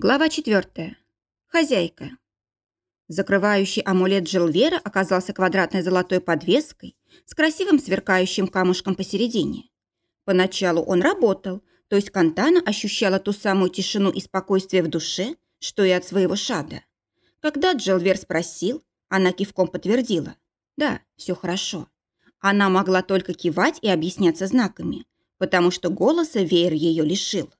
Глава 4. Хозяйка. Закрывающий амулет Джилвера оказался квадратной золотой подвеской с красивым сверкающим камушком посередине. Поначалу он работал, то есть Кантана ощущала ту самую тишину и спокойствие в душе, что и от своего шада. Когда Джилвер спросил, она кивком подтвердила. Да, все хорошо. Она могла только кивать и объясняться знаками, потому что голоса веер ее лишил.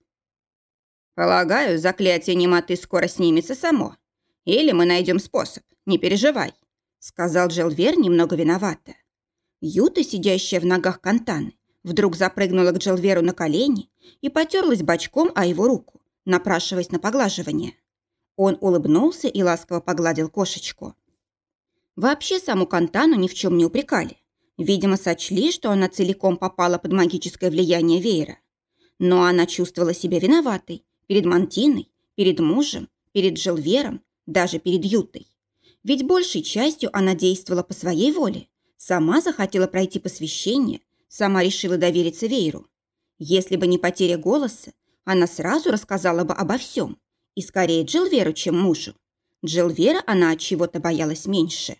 Полагаю, заклятие немоты скоро снимется само. Или мы найдем способ, не переживай», — сказал Джилвер немного виновато. Юта, сидящая в ногах Кантаны, вдруг запрыгнула к Джилверу на колени и потерлась бочком о его руку, напрашиваясь на поглаживание. Он улыбнулся и ласково погладил кошечку. Вообще саму Кантану ни в чем не упрекали. Видимо, сочли, что она целиком попала под магическое влияние веера. Но она чувствовала себя виноватой Перед Мантиной, перед мужем, перед Жилвером, даже перед Ютой. Ведь большей частью она действовала по своей воле. Сама захотела пройти посвящение, сама решила довериться Вейру. Если бы не потеря голоса, она сразу рассказала бы обо всем. И скорее Джилверу, чем мужу. Джилвера она от чего-то боялась меньше.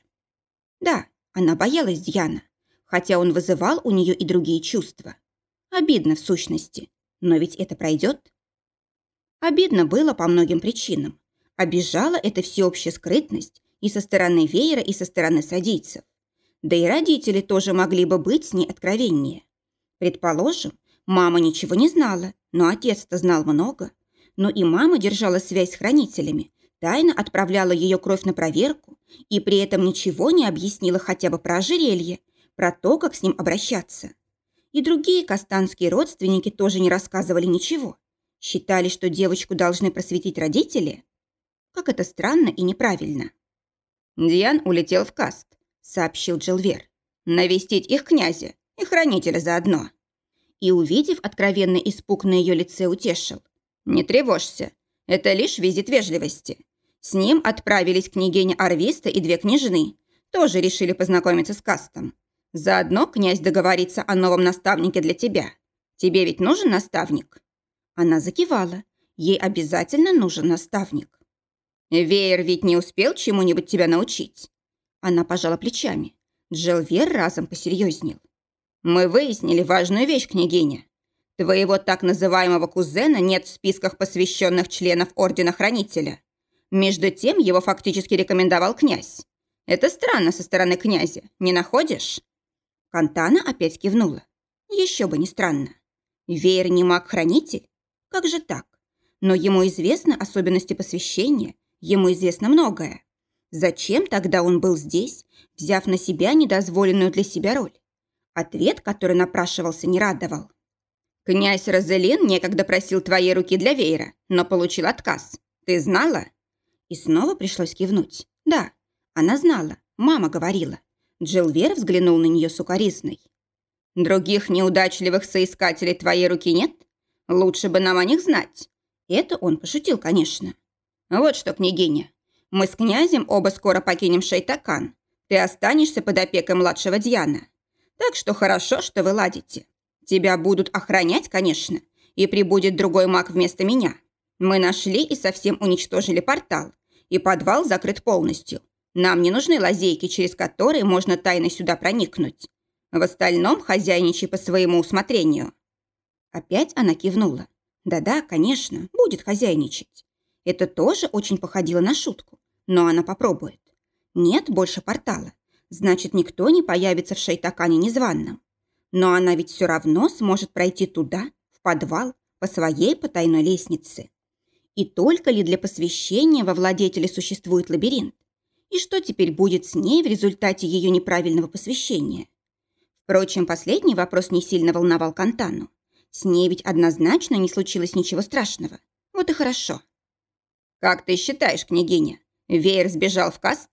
Да, она боялась Дьяна, хотя он вызывал у нее и другие чувства. Обидно в сущности, но ведь это пройдет. Обидно было по многим причинам. Обижала это всеобщая скрытность и со стороны веера, и со стороны садийцев. Да и родители тоже могли бы быть с ней откровеннее. Предположим, мама ничего не знала, но отец-то знал много. Но и мама держала связь с хранителями, тайно отправляла ее кровь на проверку и при этом ничего не объяснила хотя бы про ожерелье, про то, как с ним обращаться. И другие кастанские родственники тоже не рассказывали ничего. Считали, что девочку должны просветить родители? Как это странно и неправильно. Диан улетел в каст, сообщил Джилвер. Навестить их князя и хранителя заодно. И, увидев откровенный испуг на ее лице, утешил. Не тревожься, это лишь визит вежливости. С ним отправились княгиня Арвиста и две княжны. Тоже решили познакомиться с кастом. Заодно князь договорится о новом наставнике для тебя. Тебе ведь нужен наставник?» Она закивала. Ей обязательно нужен наставник. «Веер ведь не успел чему-нибудь тебя научить?» Она пожала плечами. Джилвер разом посерьезнел. «Мы выяснили важную вещь, княгиня. Твоего так называемого кузена нет в списках посвященных членов Ордена Хранителя. Между тем его фактически рекомендовал князь. Это странно со стороны князя, не находишь?» Кантана опять кивнула. Еще бы не странно. Веер не маг-хранитель, как же так? Но ему известны особенности посвящения, ему известно многое. Зачем тогда он был здесь, взяв на себя недозволенную для себя роль? Ответ, который напрашивался, не радовал. «Князь Розелин некогда просил твоей руки для веера, но получил отказ. Ты знала?» И снова пришлось кивнуть. «Да, она знала, мама говорила». Джилвер взглянул на нее сукоризной. «Других неудачливых соискателей твоей руки нет?» Лучше бы нам о них знать. Это он пошутил, конечно. Вот что, княгиня, мы с князем оба скоро покинем Шейтакан. Ты останешься под опекой младшего Дьяна. Так что хорошо, что вы ладите. Тебя будут охранять, конечно, и прибудет другой маг вместо меня. Мы нашли и совсем уничтожили портал, и подвал закрыт полностью. Нам не нужны лазейки, через которые можно тайно сюда проникнуть. В остальном хозяйничай по своему усмотрению. Опять она кивнула. Да-да, конечно, будет хозяйничать. Это тоже очень походило на шутку, но она попробует. Нет больше портала. Значит, никто не появится в Шейтакане незваном. Но она ведь все равно сможет пройти туда, в подвал, по своей потайной лестнице. И только ли для посвящения во владетеле существует лабиринт? И что теперь будет с ней в результате ее неправильного посвящения? Впрочем, последний вопрос не сильно волновал Кантану. С ней ведь однозначно не случилось ничего страшного. Вот и хорошо. «Как ты считаешь, княгиня, Веер сбежал в каст?»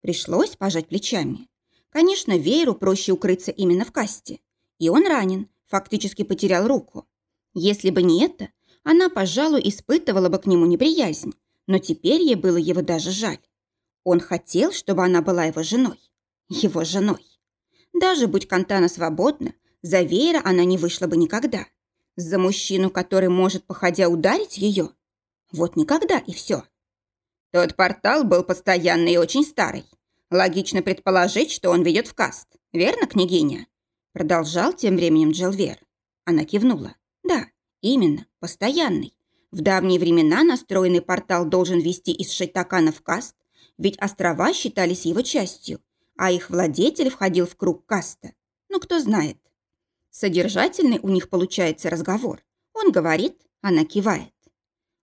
Пришлось пожать плечами. Конечно, Вееру проще укрыться именно в касте. И он ранен, фактически потерял руку. Если бы не это, она, пожалуй, испытывала бы к нему неприязнь, но теперь ей было его даже жаль. Он хотел, чтобы она была его женой. Его женой. Даже будь Кантана свободна, за веера она не вышла бы никогда. За мужчину, который может, походя, ударить ее? Вот никогда и все. Тот портал был постоянный и очень старый. Логично предположить, что он ведет в каст. Верно, княгиня? Продолжал тем временем Джилвер. Она кивнула. Да, именно, постоянный. В давние времена настроенный портал должен вести из Шайтакана в каст, ведь острова считались его частью, а их владетель входил в круг каста. Ну, кто знает. Содержательный у них получается разговор. Он говорит, она кивает.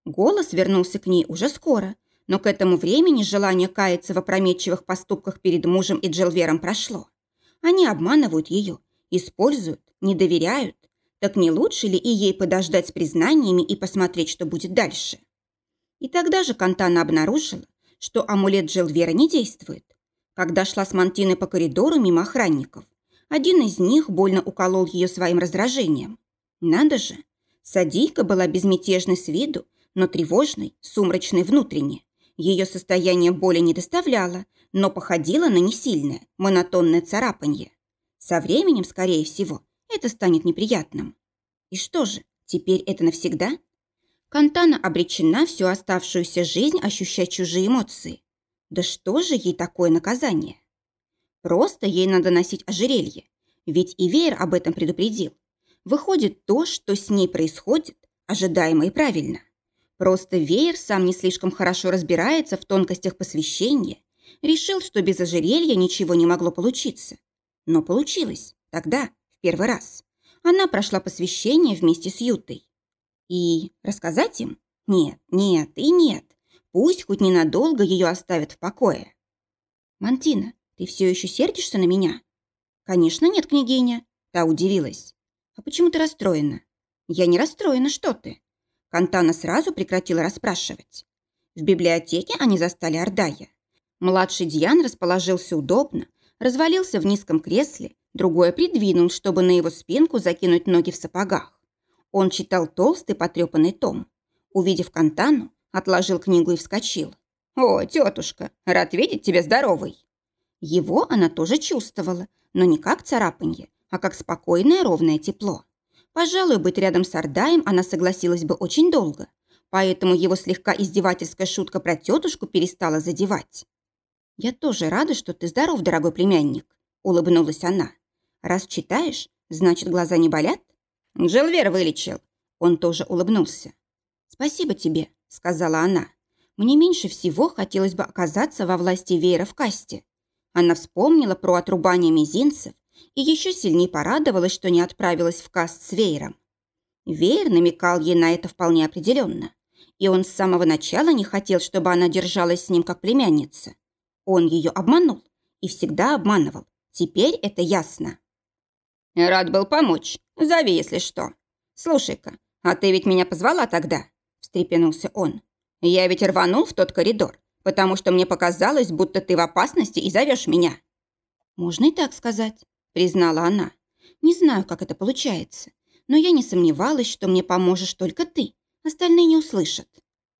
Голос вернулся к ней уже скоро, но к этому времени желание каяться в опрометчивых поступках перед мужем и Джилвером прошло. Они обманывают ее, используют, не доверяют. Так не лучше ли и ей подождать с признаниями и посмотреть, что будет дальше? И тогда же Кантана обнаружила, что амулет Джилвера не действует. Когда шла с Мантиной по коридору мимо охранников, один из них больно уколол ее своим раздражением. Надо же, садийка была безмятежной с виду, но тревожной, сумрачной внутренне. Ее состояние боли не доставляло, но походило на несильное, монотонное царапанье. Со временем, скорее всего, это станет неприятным. И что же, теперь это навсегда? Кантана обречена всю оставшуюся жизнь ощущать чужие эмоции. Да что же ей такое наказание? Просто ей надо носить ожерелье, ведь и Веер об этом предупредил. Выходит, то, что с ней происходит, ожидаемо и правильно. Просто Веер сам не слишком хорошо разбирается в тонкостях посвящения, решил, что без ожерелья ничего не могло получиться. Но получилось. Тогда, в первый раз. Она прошла посвящение вместе с Ютой. И рассказать им? Нет, нет и нет. Пусть хоть ненадолго ее оставят в покое. «Мантина, ты все еще сердишься на меня?» «Конечно нет, княгиня», — та удивилась. «А почему ты расстроена?» «Я не расстроена, что ты?» Кантана сразу прекратила расспрашивать. В библиотеке они застали Ордая. Младший Дьян расположился удобно, развалился в низком кресле, другое придвинул, чтобы на его спинку закинуть ноги в сапогах. Он читал толстый потрепанный том. Увидев Кантану, отложил книгу и вскочил. «О, тетушка, рад видеть тебя здоровой!» Его она тоже чувствовала, но не как царапанье, а как спокойное ровное тепло. Пожалуй, быть рядом с Ардаем она согласилась бы очень долго, поэтому его слегка издевательская шутка про тетушку перестала задевать. «Я тоже рада, что ты здоров, дорогой племянник», — улыбнулась она. «Раз читаешь, значит, глаза не болят?» «Джилвер вылечил». Он тоже улыбнулся. «Спасибо тебе», — сказала она. «Мне меньше всего хотелось бы оказаться во власти веера в касте». Она вспомнила про отрубание мизинцев и еще сильнее порадовалась, что не отправилась в каст с веером. Веер намекал ей на это вполне определенно, и он с самого начала не хотел, чтобы она держалась с ним как племянница. Он ее обманул и всегда обманывал. Теперь это ясно. «Рад был помочь. Зови, если что. Слушай-ка, а ты ведь меня позвала тогда?» встрепенулся он. «Я ведь рванул в тот коридор, потому что мне показалось, будто ты в опасности и зовешь меня». «Можно и так сказать признала она. «Не знаю, как это получается, но я не сомневалась, что мне поможешь только ты. Остальные не услышат».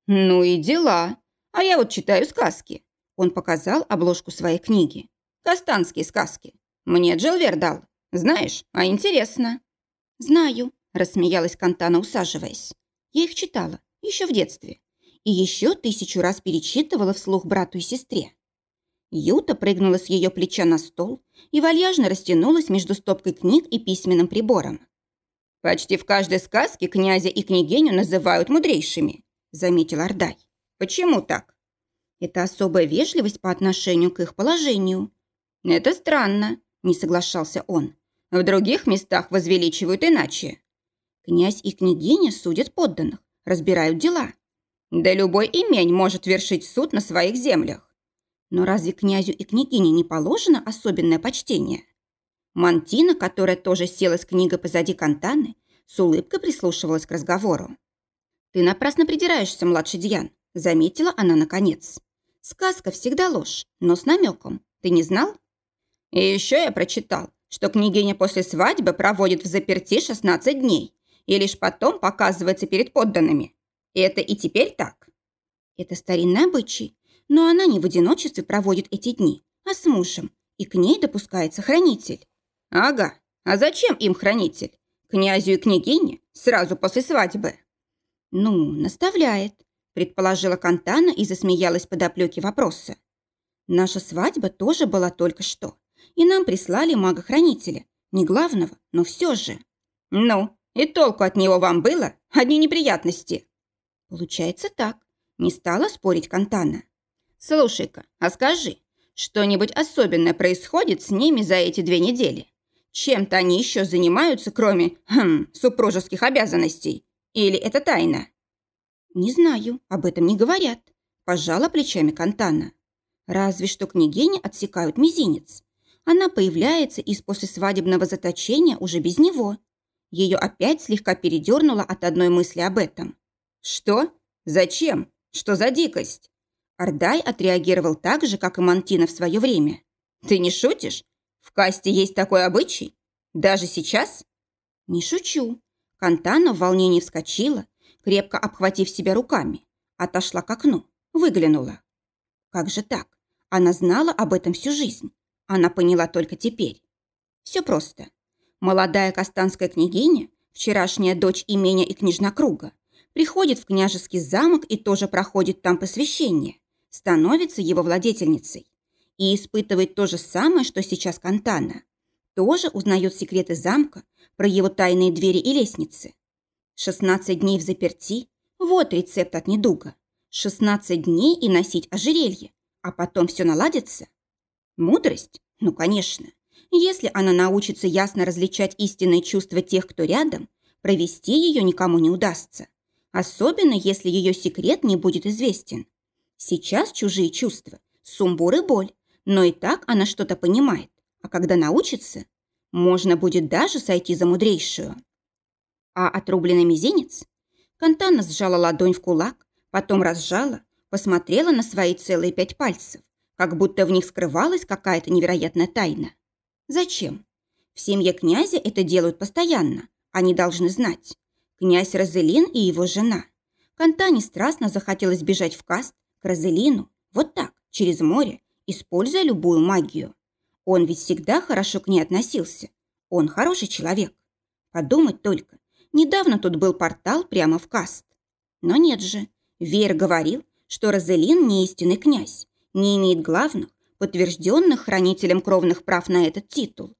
«Ну и дела. А я вот читаю сказки». Он показал обложку своей книги. «Кастанские сказки. Мне Джилвер дал. Знаешь, а интересно». «Знаю», – рассмеялась Кантана, усаживаясь. «Я их читала, еще в детстве. И еще тысячу раз перечитывала вслух брату и сестре. Юта прыгнула с ее плеча на стол и вальяжно растянулась между стопкой книг и письменным прибором. «Почти в каждой сказке князя и княгиню называют мудрейшими», – заметил Ордай. «Почему так?» «Это особая вежливость по отношению к их положению». «Это странно», – не соглашался он. «В других местах возвеличивают иначе». «Князь и княгиня судят подданных, разбирают дела». «Да любой имень может вершить суд на своих землях. Но разве князю и княгине не положено особенное почтение? Мантина, которая тоже села с книгой позади Кантаны, с улыбкой прислушивалась к разговору. «Ты напрасно придираешься, младший Дьян», — заметила она наконец. «Сказка всегда ложь, но с намеком. Ты не знал?» «И еще я прочитал, что княгиня после свадьбы проводит в заперти 16 дней и лишь потом показывается перед подданными. Это и теперь так?» «Это старинный обычай, но она не в одиночестве проводит эти дни, а с мужем, и к ней допускается хранитель. Ага, а зачем им хранитель? Князю и княгине сразу после свадьбы. Ну, наставляет. предположила Кантана и засмеялась под оплеки вопроса. Наша свадьба тоже была только что, и нам прислали мага-хранителя. Не главного, но все же. Ну, и толку от него вам было? Одни неприятности. Получается так. Не стала спорить Кантана. Слушай-ка, а скажи, что-нибудь особенное происходит с ними за эти две недели? Чем-то они еще занимаются, кроме, хм, супружеских обязанностей? Или это тайна? Не знаю, об этом не говорят. Пожала плечами Кантана. Разве что княгине отсекают мизинец. Она появляется из послесвадебного заточения уже без него. Ее опять слегка передернуло от одной мысли об этом. «Что? Зачем? Что за дикость?» Ардай отреагировал так же, как и Мантина в свое время. «Ты не шутишь? В касте есть такой обычай? Даже сейчас?» «Не шучу». Кантана в волнении вскочила, крепко обхватив себя руками, отошла к окну, выглянула. Как же так? Она знала об этом всю жизнь. Она поняла только теперь. Все просто. Молодая кастанская княгиня, вчерашняя дочь имения и княжна круга, приходит в княжеский замок и тоже проходит там посвящение, становится его владетельницей и испытывает то же самое, что сейчас Кантана. Тоже узнает секреты замка, про его тайные двери и лестницы. 16 дней в заперти – вот рецепт от недуга. 16 дней и носить ожерелье, а потом все наладится? Мудрость? Ну, конечно. Если она научится ясно различать истинные чувства тех, кто рядом, провести ее никому не удастся. Особенно, если ее секрет не будет известен. Сейчас чужие чувства, сумбур и боль, но и так она что-то понимает. А когда научится, можно будет даже сойти за мудрейшую. А отрубленный мизинец? Кантана сжала ладонь в кулак, потом разжала, посмотрела на свои целые пять пальцев, как будто в них скрывалась какая-то невероятная тайна. Зачем? В семье князя это делают постоянно. Они должны знать. Князь Розелин и его жена. Кантане страстно захотелось бежать в каст к Розелину, вот так, через море, используя любую магию. Он ведь всегда хорошо к ней относился. Он хороший человек. Подумать только, недавно тут был портал прямо в каст. Но нет же, Вер говорил, что Розелин не истинный князь, не имеет главных, подтвержденных хранителем кровных прав на этот титул.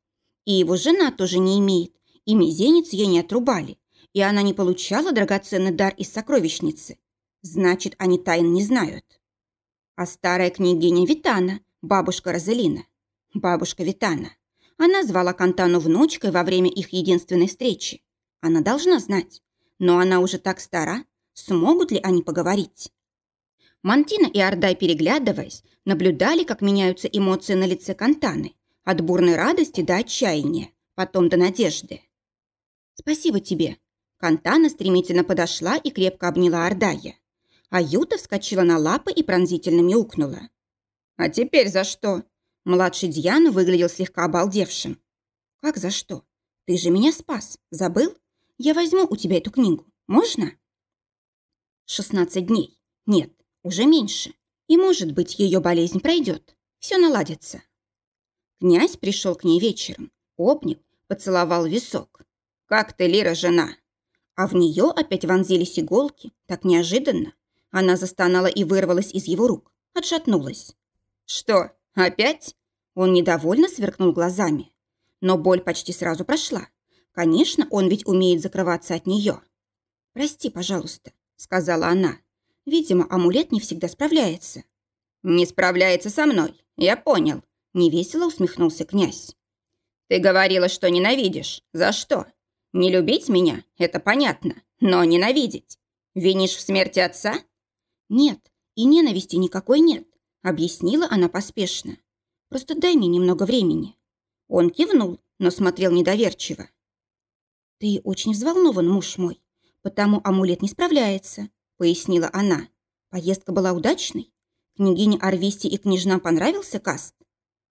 И его жена тоже не имеет, и мизинец ей не отрубали, и она не получала драгоценный дар из сокровищницы. Значит, они тайн не знают. А старая княгиня Витана, бабушка Розелина, бабушка Витана, она звала Кантану внучкой во время их единственной встречи. Она должна знать, но она уже так стара, смогут ли они поговорить? Мантина и Ордай, переглядываясь, наблюдали, как меняются эмоции на лице Кантаны, от бурной радости до отчаяния, потом до надежды. «Спасибо тебе». Кантана стремительно подошла и крепко обняла Ордая. А Юта вскочила на лапы и пронзительно мяукнула. «А теперь за что?» Младший Дьян выглядел слегка обалдевшим. «Как за что? Ты же меня спас. Забыл? Я возьму у тебя эту книгу. Можно?» «16 дней. Нет, уже меньше. И, может быть, ее болезнь пройдет. Все наладится. Князь пришел к ней вечером, обнял, поцеловал висок. «Как ты, Лира, жена?» А в нее опять вонзились иголки, так неожиданно. Она застонала и вырвалась из его рук, отшатнулась. «Что, опять?» Он недовольно сверкнул глазами. Но боль почти сразу прошла. Конечно, он ведь умеет закрываться от нее. «Прости, пожалуйста», — сказала она. Видимо, амулет не всегда справляется. «Не справляется со мной, я понял», – невесело усмехнулся князь. «Ты говорила, что ненавидишь. За что? Не любить меня – это понятно, но ненавидеть. Винишь в смерти отца?» «Нет, и ненависти никакой нет», – объяснила она поспешно. «Просто дай мне немного времени». Он кивнул, но смотрел недоверчиво. «Ты очень взволнован, муж мой, потому амулет не справляется пояснила она. Поездка была удачной? Княгине Арвисти и княжнам понравился каст?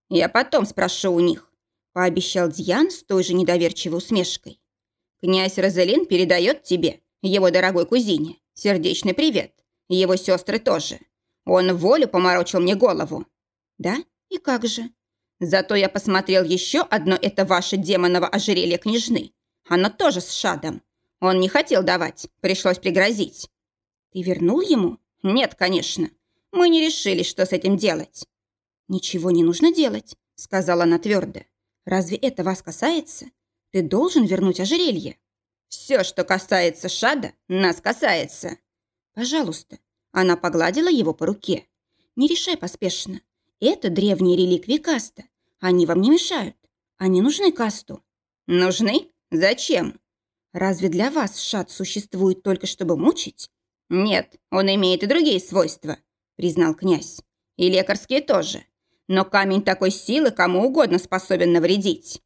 Я потом спрошу у них, пообещал Дьян с той же недоверчивой усмешкой. Князь Розелин передает тебе, его дорогой кузине, сердечный привет. Его сестры тоже. Он волю поморочил мне голову. Да? И как же? Зато я посмотрел еще одно это ваше демоново ожерелье княжны. Оно тоже с шадом. Он не хотел давать, пришлось пригрозить. «Ты вернул ему?» Нет, конечно. Мы не решили, что с этим делать. Ничего не нужно делать, сказала она твердо. Разве это вас касается? Ты должен вернуть ожерелье. Все, что касается Шада, нас касается. Пожалуйста. Она погладила его по руке. Не решай поспешно. Это древние реликвии каста. Они вам не мешают. Они нужны касту. Нужны? Зачем? Разве для вас шат существует только чтобы мучить? Нет, он имеет и другие свойства, признал князь. И лекарские тоже. Но камень такой силы кому угодно способен навредить.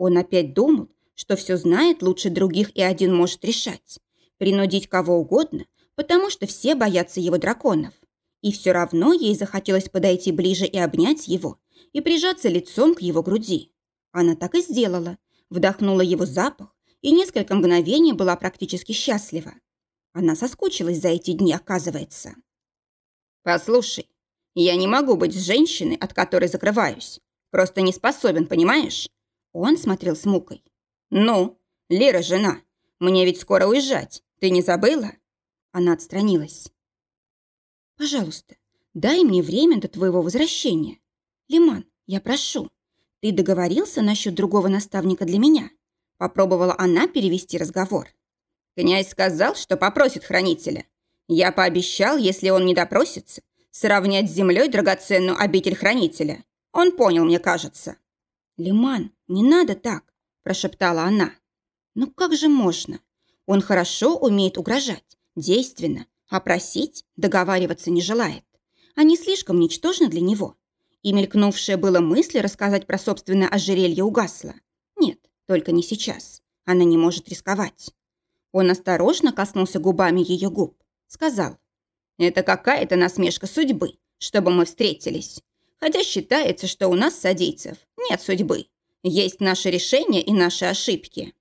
Он опять думал, что все знает лучше других и один может решать. Принудить кого угодно, потому что все боятся его драконов. И все равно ей захотелось подойти ближе и обнять его, и прижаться лицом к его груди. Она так и сделала, вдохнула его запах и несколько мгновений была практически счастлива. Она соскучилась за эти дни, оказывается. «Послушай, я не могу быть с женщиной, от которой закрываюсь. Просто не способен, понимаешь?» Он смотрел с мукой. «Ну, Лера жена. Мне ведь скоро уезжать. Ты не забыла?» Она отстранилась. «Пожалуйста, дай мне время до твоего возвращения. Лиман, я прошу. Ты договорился насчет другого наставника для меня?» Попробовала она перевести разговор. «Князь сказал, что попросит хранителя. Я пообещал, если он не допросится, сравнять с землей драгоценную обитель хранителя. Он понял, мне кажется». «Лиман, не надо так», – прошептала она. «Ну как же можно? Он хорошо умеет угрожать, действенно, а просить, договариваться не желает. Они слишком ничтожны для него. И мелькнувшая была мысль рассказать про собственное ожерелье угасла. Нет, только не сейчас. Она не может рисковать. Он осторожно коснулся губами ее губ. Сказал, «Это какая-то насмешка судьбы, чтобы мы встретились. Хотя считается, что у нас, садийцев, нет судьбы. Есть наши решения и наши ошибки».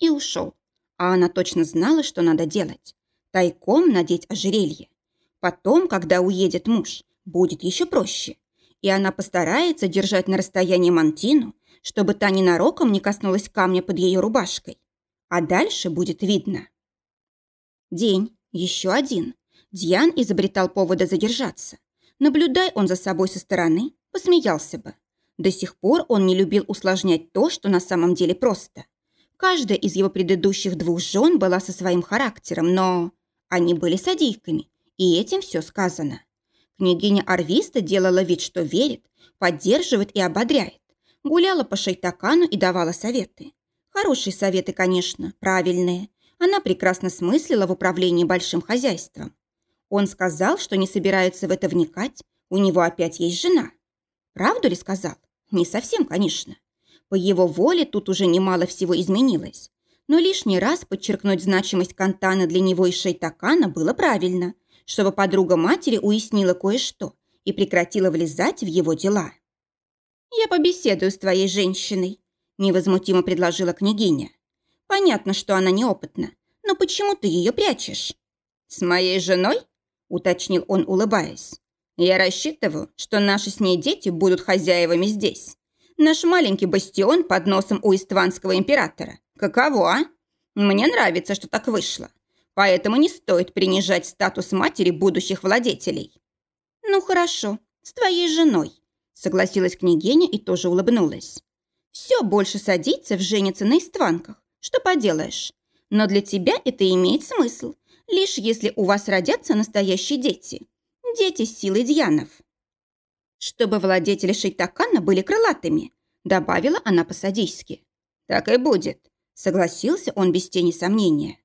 И ушел. А она точно знала, что надо делать. Тайком надеть ожерелье. Потом, когда уедет муж, будет еще проще. И она постарается держать на расстоянии мантину, чтобы та ненароком не коснулась камня под ее рубашкой. А дальше будет видно. День, еще один. Дьян изобретал повода задержаться. Наблюдай он за собой со стороны, посмеялся бы. До сих пор он не любил усложнять то, что на самом деле просто. Каждая из его предыдущих двух жен была со своим характером, но они были садийками, и этим все сказано. Княгиня Арвиста делала вид, что верит, поддерживает и ободряет. Гуляла по Шайтакану и давала советы. Хорошие советы, конечно, правильные. Она прекрасно смыслила в управлении большим хозяйством. Он сказал, что не собирается в это вникать, у него опять есть жена. Правду ли сказал? Не совсем, конечно. По его воле тут уже немало всего изменилось. Но лишний раз подчеркнуть значимость Кантана для него и Шейтакана было правильно, чтобы подруга матери уяснила кое-что и прекратила влезать в его дела. «Я побеседую с твоей женщиной», – невозмутимо предложила княгиня. «Понятно, что она неопытна, но почему ты ее прячешь?» «С моей женой?» – уточнил он, улыбаясь. «Я рассчитываю, что наши с ней дети будут хозяевами здесь. Наш маленький бастион под носом у истванского императора. Каково, а? Мне нравится, что так вышло. Поэтому не стоит принижать статус матери будущих владетелей». «Ну хорошо, с твоей женой», – согласилась княгиня и тоже улыбнулась. «Все больше садится женится на истванках. Что поделаешь? Но для тебя это имеет смысл, лишь если у вас родятся настоящие дети. Дети с силой дьянов» чтобы владетели Шейтакана были крылатыми», добавила она по-садийски. «Так и будет», согласился он без тени сомнения.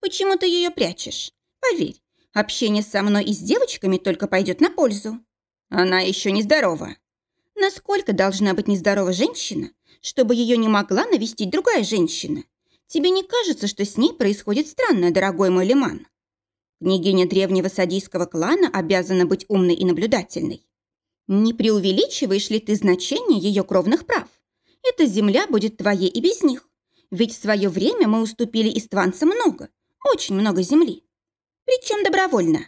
«Почему ты ее прячешь? Поверь, общение со мной и с девочками только пойдет на пользу». «Она еще нездорова». «Насколько должна быть нездорова женщина, чтобы ее не могла навестить другая женщина? Тебе не кажется, что с ней происходит странное, дорогой мой Лиман?» Княгиня древнего садийского клана обязана быть умной и наблюдательной. Не преувеличиваешь ли ты значение ее кровных прав? Эта земля будет твоей и без них. Ведь в свое время мы уступили истванцам много, очень много земли. Причем добровольно.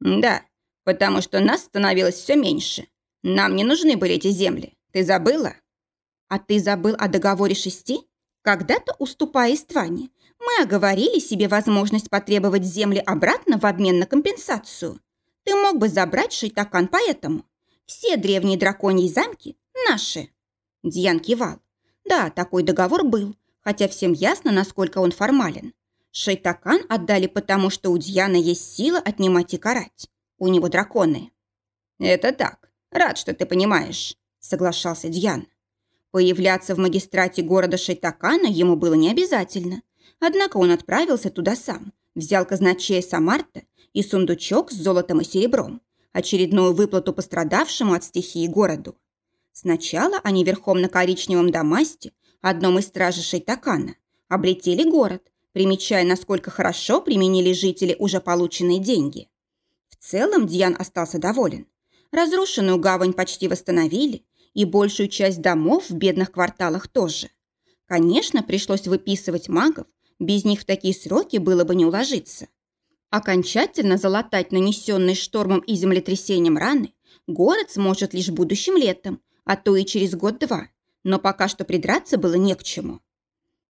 Да, потому что нас становилось все меньше. Нам не нужны были эти земли. Ты забыла? А ты забыл о договоре шести? Когда-то, уступая Истване, мы оговорили себе возможность потребовать земли обратно в обмен на компенсацию. Ты мог бы забрать Шейтакан поэтому. Все древние драконьи замки наши. Дьян кивал. Да, такой договор был, хотя всем ясно, насколько он формален. Шейтакан отдали потому, что у Дьяна есть сила отнимать и карать. У него драконы. Это так. Рад, что ты понимаешь, соглашался Дьян. Появляться в магистрате города Шейтакана ему было не обязательно. Однако он отправился туда сам, взял казначея Самарта и сундучок с золотом и серебром, очередную выплату пострадавшему от стихии городу. Сначала они верхом на коричневом Дамасте, одном из стражей Шейтакана, облетели город, примечая, насколько хорошо применили жители уже полученные деньги. В целом Диан остался доволен. Разрушенную гавань почти восстановили, и большую часть домов в бедных кварталах тоже. Конечно, пришлось выписывать магов, без них в такие сроки было бы не уложиться. Окончательно залатать нанесенные штормом и землетрясением раны город сможет лишь будущим летом, а то и через год-два, но пока что придраться было не к чему.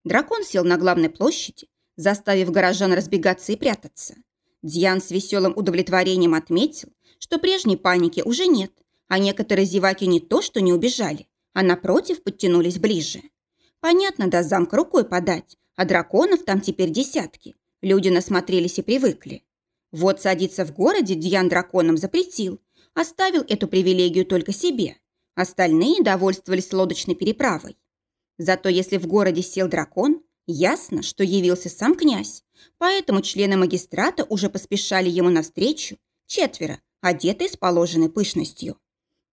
Дракон сел на главной площади, заставив горожан разбегаться и прятаться. Дьян с веселым удовлетворением отметил, что прежней паники уже нет, а некоторые зеваки не то что не убежали, а напротив подтянулись ближе. Понятно, до замка рукой подать, а драконов там теперь десятки. Люди насмотрелись и привыкли. Вот садиться в городе Дьян драконам запретил, оставил эту привилегию только себе – Остальные довольствовались лодочной переправой. Зато если в городе сел дракон, ясно, что явился сам князь, поэтому члены магистрата уже поспешали ему навстречу, четверо, одетые с положенной пышностью.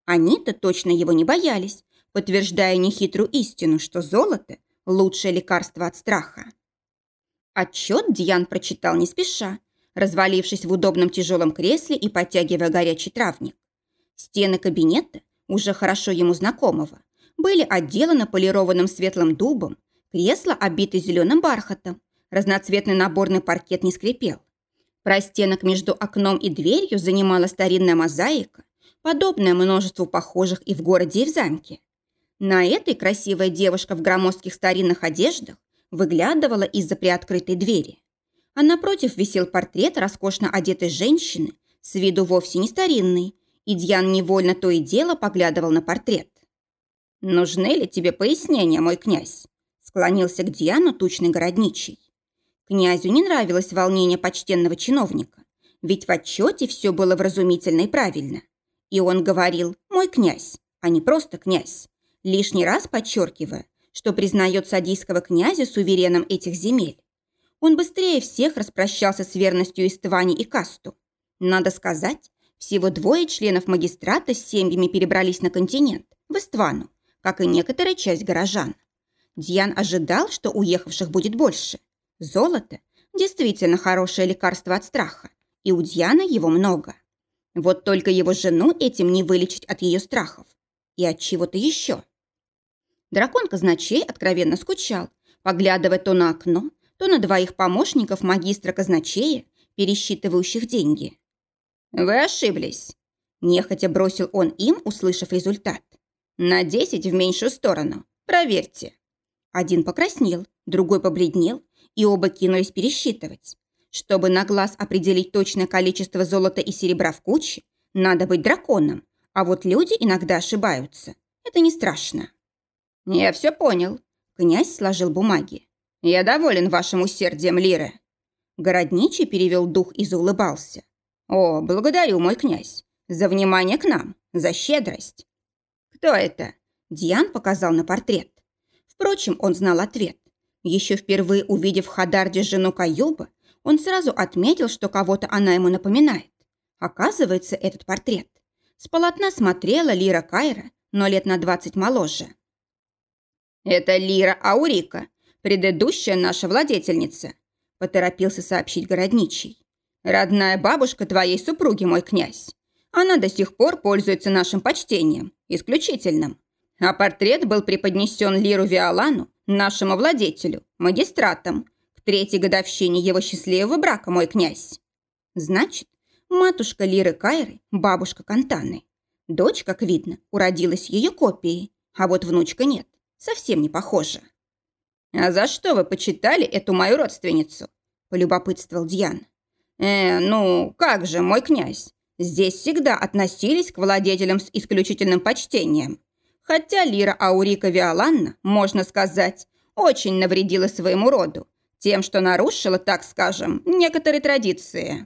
Они-то точно его не боялись, подтверждая нехитрую истину, что золото – лучшее лекарство от страха. Отчет Диан прочитал не спеша, развалившись в удобном тяжелом кресле и подтягивая горячий травник. Стены кабинета – уже хорошо ему знакомого, были отделаны полированным светлым дубом, кресло обито зеленым бархатом, разноцветный наборный паркет не скрипел. Простенок между окном и дверью занимала старинная мозаика, подобная множеству похожих и в городе, и в замке. На этой красивая девушка в громоздких старинных одеждах выглядывала из-за приоткрытой двери. А напротив висел портрет роскошно одетой женщины, с виду вовсе не старинный, и Дьян невольно то и дело поглядывал на портрет. «Нужны ли тебе пояснения, мой князь?» склонился к Диану тучный городничий. Князю не нравилось волнение почтенного чиновника, ведь в отчете все было вразумительно и правильно. И он говорил «мой князь», а не просто князь, лишний раз подчеркивая, что признает садийского князя сувереном этих земель. Он быстрее всех распрощался с верностью Иствани и Касту. Надо сказать, всего двое членов магистрата с семьями перебрались на континент, в Иствану, как и некоторая часть горожан. Дьян ожидал, что уехавших будет больше. Золото – действительно хорошее лекарство от страха, и у Дьяна его много. Вот только его жену этим не вылечить от ее страхов. И от чего-то еще. Дракон казначей откровенно скучал, поглядывая то на окно, то на двоих помощников магистра казначея, пересчитывающих деньги. «Вы ошиблись», – нехотя бросил он им, услышав результат. «На десять в меньшую сторону. Проверьте». Один покраснел, другой побледнел, и оба кинулись пересчитывать. Чтобы на глаз определить точное количество золота и серебра в куче, надо быть драконом, а вот люди иногда ошибаются. Это не страшно. «Я все понял», – князь сложил бумаги. «Я доволен вашим усердием, Лира». Городничий перевел дух и заулыбался. «О, благодарю, мой князь, за внимание к нам, за щедрость». «Кто это?» Диан показал на портрет. Впрочем, он знал ответ. Еще впервые увидев в Хадарде жену Каюба, он сразу отметил, что кого-то она ему напоминает. Оказывается, этот портрет. С полотна смотрела Лира Кайра, но лет на двадцать моложе. «Это Лира Аурика, предыдущая наша владетельница», поторопился сообщить городничий. Родная бабушка твоей супруги, мой князь. Она до сих пор пользуется нашим почтением, исключительным. А портрет был преподнесен Лиру Виолану, нашему владетелю, магистратам, к третьей годовщине его счастливого брака, мой князь. Значит, матушка Лиры Кайры, бабушка Кантаны. Дочь, как видно, уродилась ее копией, а вот внучка нет, совсем не похожа. «А за что вы почитали эту мою родственницу?» – полюбопытствовал Дьян. «Э, ну, как же, мой князь, здесь всегда относились к владетелям с исключительным почтением. Хотя Лира Аурика Виоланна, можно сказать, очень навредила своему роду, тем, что нарушила, так скажем, некоторые традиции».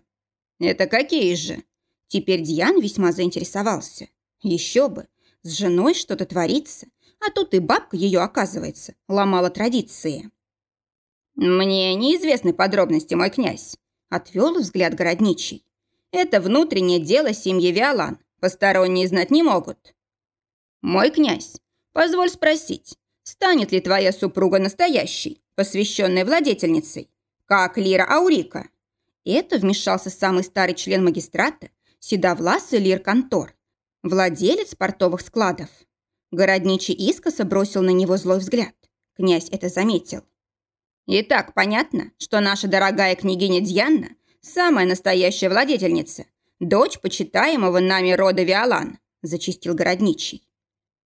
«Это какие же?» Теперь Дьян весьма заинтересовался. Еще бы, с женой что-то творится, а тут и бабка ее, оказывается, ломала традиции. «Мне неизвестны подробности, мой князь», — отвел взгляд городничий. «Это внутреннее дело семьи Виолан, посторонние знать не могут». «Мой князь, позволь спросить, станет ли твоя супруга настоящей, посвященной владетельницей, как Лира Аурика?» Это вмешался самый старый член магистрата, седовласый Лир Контор, владелец портовых складов. Городничий искоса бросил на него злой взгляд. Князь это заметил. «Итак, понятно, что наша дорогая княгиня Дьянна – самая настоящая владетельница, дочь почитаемого нами рода Виолан», – зачистил городничий.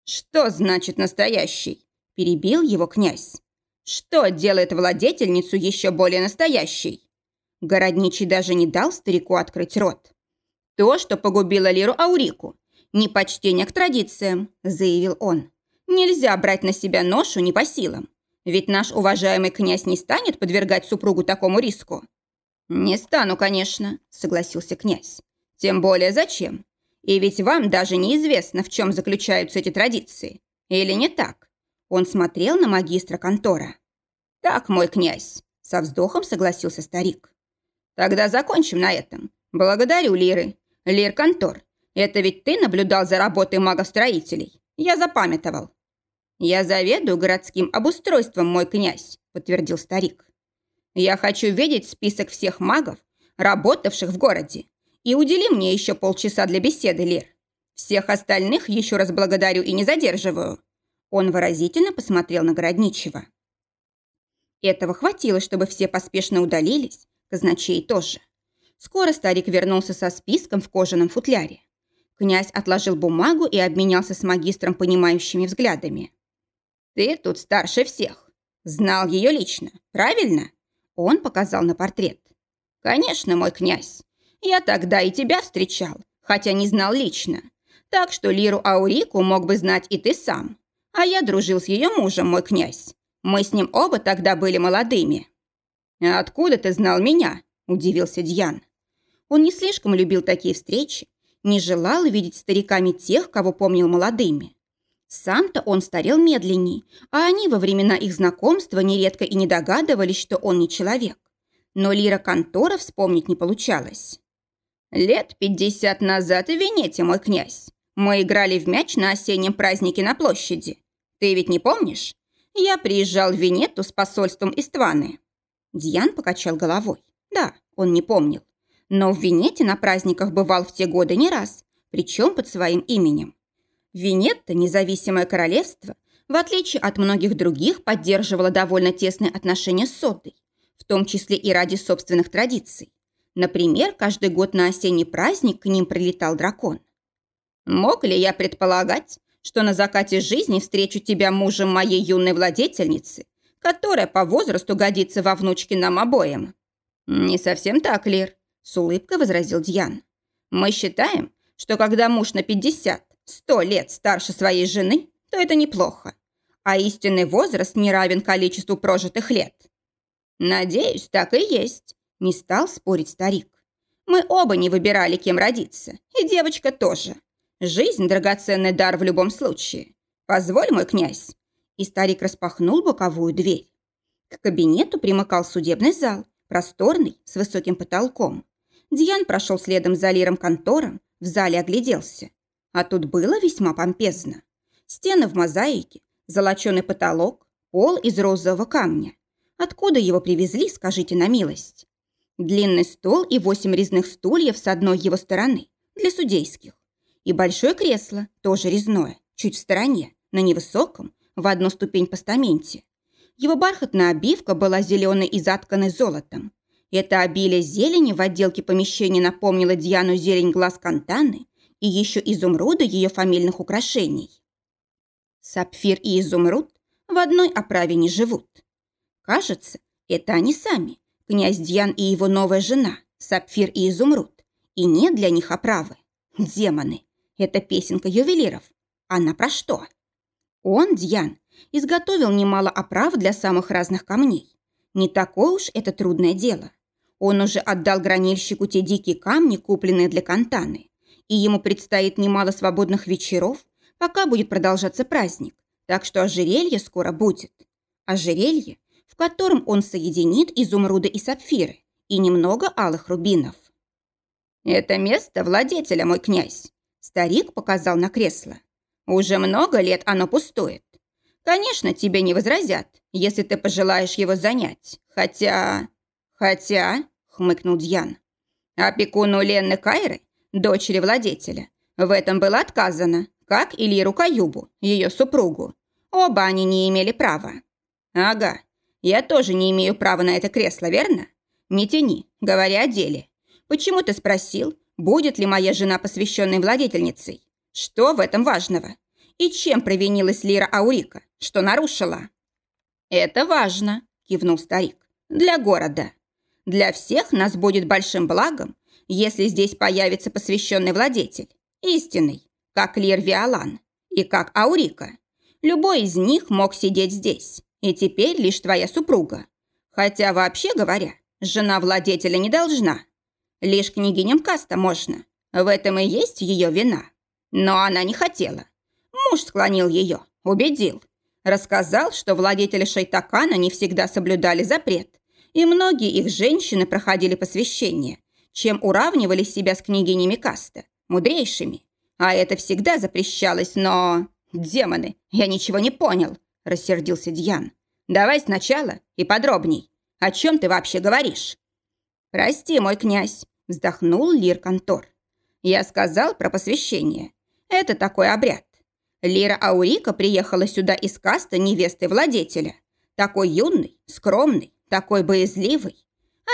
«Что значит настоящий?» – перебил его князь. «Что делает владетельницу еще более настоящей?» Городничий даже не дал старику открыть рот. «То, что погубило Лиру Аурику, «Непочтение к традициям», – заявил он. «Нельзя брать на себя ношу не по силам. Ведь наш уважаемый князь не станет подвергать супругу такому риску». «Не стану, конечно», – согласился князь. «Тем более зачем? И ведь вам даже неизвестно, в чем заключаются эти традиции. Или не так?» Он смотрел на магистра контора. «Так, мой князь», – со вздохом согласился старик. «Тогда закончим на этом. Благодарю, Лиры. Лир Контор, это ведь ты наблюдал за работой магов-строителей. Я запамятовал». «Я заведую городским обустройством, мой князь», – подтвердил старик. «Я хочу видеть список всех магов, работавших в городе. И удели мне еще полчаса для беседы, Лир. Всех остальных еще раз благодарю и не задерживаю». Он выразительно посмотрел на Городничего. Этого хватило, чтобы все поспешно удалились, казначей тоже. Скоро старик вернулся со списком в кожаном футляре. Князь отложил бумагу и обменялся с магистром понимающими взглядами. «Ты тут старше всех. Знал ее лично, правильно?» Он показал на портрет. «Конечно, мой князь. Я тогда и тебя встречал, хотя не знал лично. Так что Лиру Аурику мог бы знать и ты сам. А я дружил с ее мужем, мой князь. Мы с ним оба тогда были молодыми». «Откуда ты знал меня?» – удивился Дьян. Он не слишком любил такие встречи, не желал видеть стариками тех, кого помнил молодыми. Сам-то он старел медленней, а они во времена их знакомства нередко и не догадывались, что он не человек. Но Лира Контора вспомнить не получалось. «Лет пятьдесят назад в Венете, мой князь. Мы играли в мяч на осеннем празднике на площади. Ты ведь не помнишь? Я приезжал в Венету с посольством из Тваны». Дьян покачал головой. Да, он не помнил но в Венете на праздниках бывал в те годы не раз, причем под своим именем. Венетта, независимое королевство, в отличие от многих других, поддерживало довольно тесные отношения с Содой, в том числе и ради собственных традиций. Например, каждый год на осенний праздник к ним прилетал дракон. «Мог ли я предполагать, что на закате жизни встречу тебя мужем моей юной владетельницы, которая по возрасту годится во внучке нам обоим?» «Не совсем так, Лир. С улыбкой возразил Дьян. «Мы считаем, что когда муж на 50, 100 лет старше своей жены, то это неплохо. А истинный возраст не равен количеству прожитых лет». «Надеюсь, так и есть», – не стал спорить старик. «Мы оба не выбирали, кем родиться, и девочка тоже. Жизнь – драгоценный дар в любом случае. Позволь, мой князь». И старик распахнул боковую дверь. К кабинету примыкал судебный зал, просторный, с высоким потолком. Дьян прошел следом за Лиром контором, в зале огляделся. А тут было весьма помпезно. Стены в мозаике, золоченый потолок, пол из розового камня. Откуда его привезли, скажите на милость? Длинный стол и восемь резных стульев с одной его стороны, для судейских. И большое кресло, тоже резное, чуть в стороне, на невысоком, в одну ступень постаменте. Его бархатная обивка была зеленой и затканной золотом. Это обилие зелени в отделке помещения напомнило Диану зелень глаз Кантаны и еще изумруды ее фамильных украшений. Сапфир и изумруд в одной оправе не живут. Кажется, это они сами, князь Дьян и его новая жена, Сапфир и Изумруд. И нет для них оправы. Демоны. Это песенка ювелиров. Она про что? Он, Дьян, изготовил немало оправ для самых разных камней. Не такое уж это трудное дело. Он уже отдал гранильщику те дикие камни, купленные для Кантаны. И ему предстоит немало свободных вечеров, пока будет продолжаться праздник. Так что ожерелье скоро будет. Ожерелье, в котором он соединит изумруды и сапфиры и немного алых рубинов. «Это место владетеля, мой князь», – старик показал на кресло. «Уже много лет оно пустует. Конечно, тебе не возразят, если ты пожелаешь его занять. Хотя... Хотя...» – хмыкнул Дьян. «Опекуну Ленны Кайры, дочери владетеля, в этом было отказано, как и Лиру Каюбу, ее супругу. Оба они не имели права». «Ага, я тоже не имею права на это кресло, верно? Не тяни, говоря о деле. Почему ты спросил, будет ли моя жена посвященной владетельницей? Что в этом важного? И чем провинилась Лира Аурика? Что нарушила?» «Это важно», – кивнул старик. «Для города. Для всех нас будет большим благом, если здесь появится посвященный владетель, истинный, как Лир Виолан и как Аурика. Любой из них мог сидеть здесь, и теперь лишь твоя супруга. Хотя, вообще говоря, жена владетеля не должна. Лишь княгиням Каста можно. В этом и есть ее вина. Но она не хотела. Муж склонил ее, убедил. Рассказал, что владетели Шайтакана не всегда соблюдали запрет, и многие их женщины проходили посвящение, чем уравнивали себя с княгинями Каста, мудрейшими. А это всегда запрещалось, но... Демоны, я ничего не понял, рассердился Дьян. Давай сначала и подробней. О чем ты вообще говоришь? Прости, мой князь, вздохнул Лир Контор. Я сказал про посвящение. Это такой обряд. Лира Аурика приехала сюда из каста невесты владетеля. Такой юный, скромный, такой боязливый.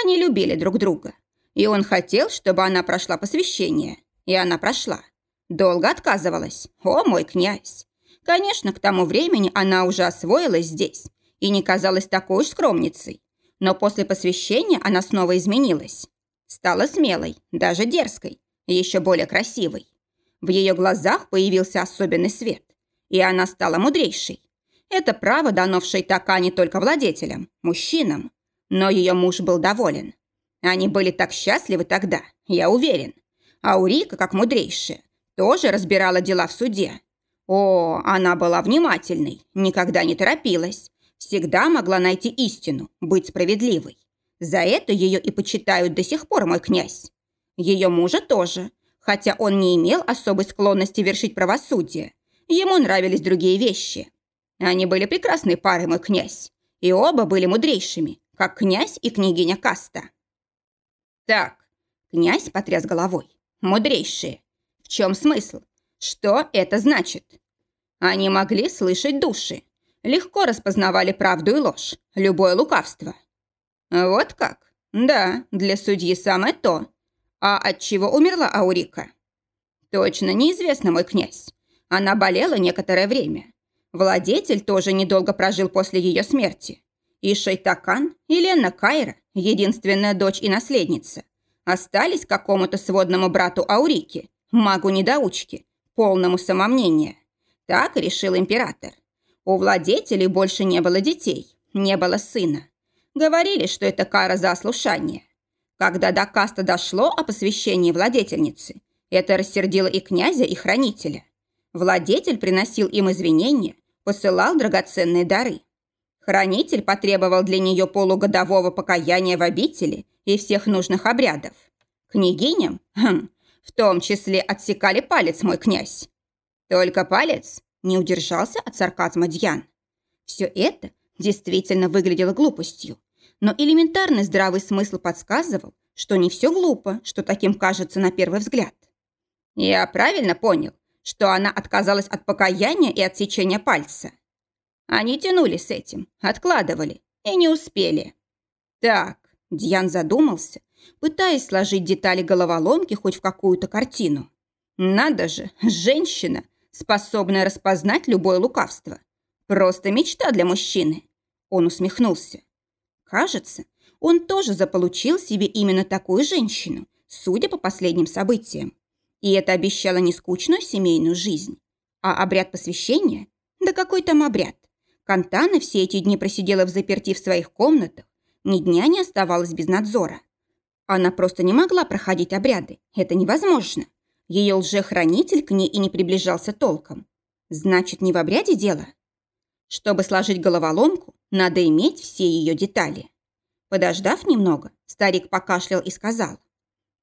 Они любили друг друга. И он хотел, чтобы она прошла посвящение. И она прошла. Долго отказывалась. О, мой князь! Конечно, к тому времени она уже освоилась здесь и не казалась такой уж скромницей. Но после посвящения она снова изменилась. Стала смелой, даже дерзкой, еще более красивой. В ее глазах появился особенный свет, и она стала мудрейшей. Это право дано в Шейтака не только владетелям, мужчинам. Но ее муж был доволен. Они были так счастливы тогда, я уверен. А Урика, как мудрейшая, тоже разбирала дела в суде. О, она была внимательной, никогда не торопилась. Всегда могла найти истину, быть справедливой. За это ее и почитают до сих пор, мой князь. Ее мужа тоже, хотя он не имел особой склонности вершить правосудие. Ему нравились другие вещи. Они были прекрасной парой, мой князь. И оба были мудрейшими, как князь и княгиня Каста. Так, князь потряс головой. Мудрейшие. В чем смысл? Что это значит? Они могли слышать души, легко распознавали правду и ложь, любое лукавство. Вот как? Да, для судьи самое то. А от чего умерла Аурика? Точно неизвестно, мой князь. Она болела некоторое время. Владетель тоже недолго прожил после ее смерти. И Шайтакан, и Лена Кайра, единственная дочь и наследница, остались какому-то сводному брату Аурики, магу-недоучке, полному самомнения. Так решил император. У владетелей больше не было детей, не было сына. Говорили, что это кара за ослушание. Когда до каста дошло о посвящении владетельницы, это рассердило и князя, и хранителя. Владетель приносил им извинения, посылал драгоценные дары. Хранитель потребовал для нее полугодового покаяния в обители и всех нужных обрядов. Княгиням, хм, в том числе отсекали палец мой князь. Только палец не удержался от сарказма Дьян. Все это действительно выглядело глупостью, но элементарный здравый смысл подсказывал, что не все глупо, что таким кажется на первый взгляд. Я правильно понял, что она отказалась от покаяния и отсечения пальца. Они тянули с этим, откладывали и не успели. Так, Дьян задумался, пытаясь сложить детали головоломки хоть в какую-то картину. Надо же, женщина, способная распознать любое лукавство. Просто мечта для мужчины. Он усмехнулся. Кажется, он тоже заполучил себе именно такую женщину, судя по последним событиям. И это обещало не скучную семейную жизнь, а обряд посвящения? Да какой там обряд? Кантана все эти дни просидела в заперти в своих комнатах, ни дня не оставалась без надзора. Она просто не могла проходить обряды, это невозможно. Ее лжехранитель к ней и не приближался толком. Значит, не в обряде дело? Чтобы сложить головоломку, надо иметь все ее детали. Подождав немного, старик покашлял и сказал.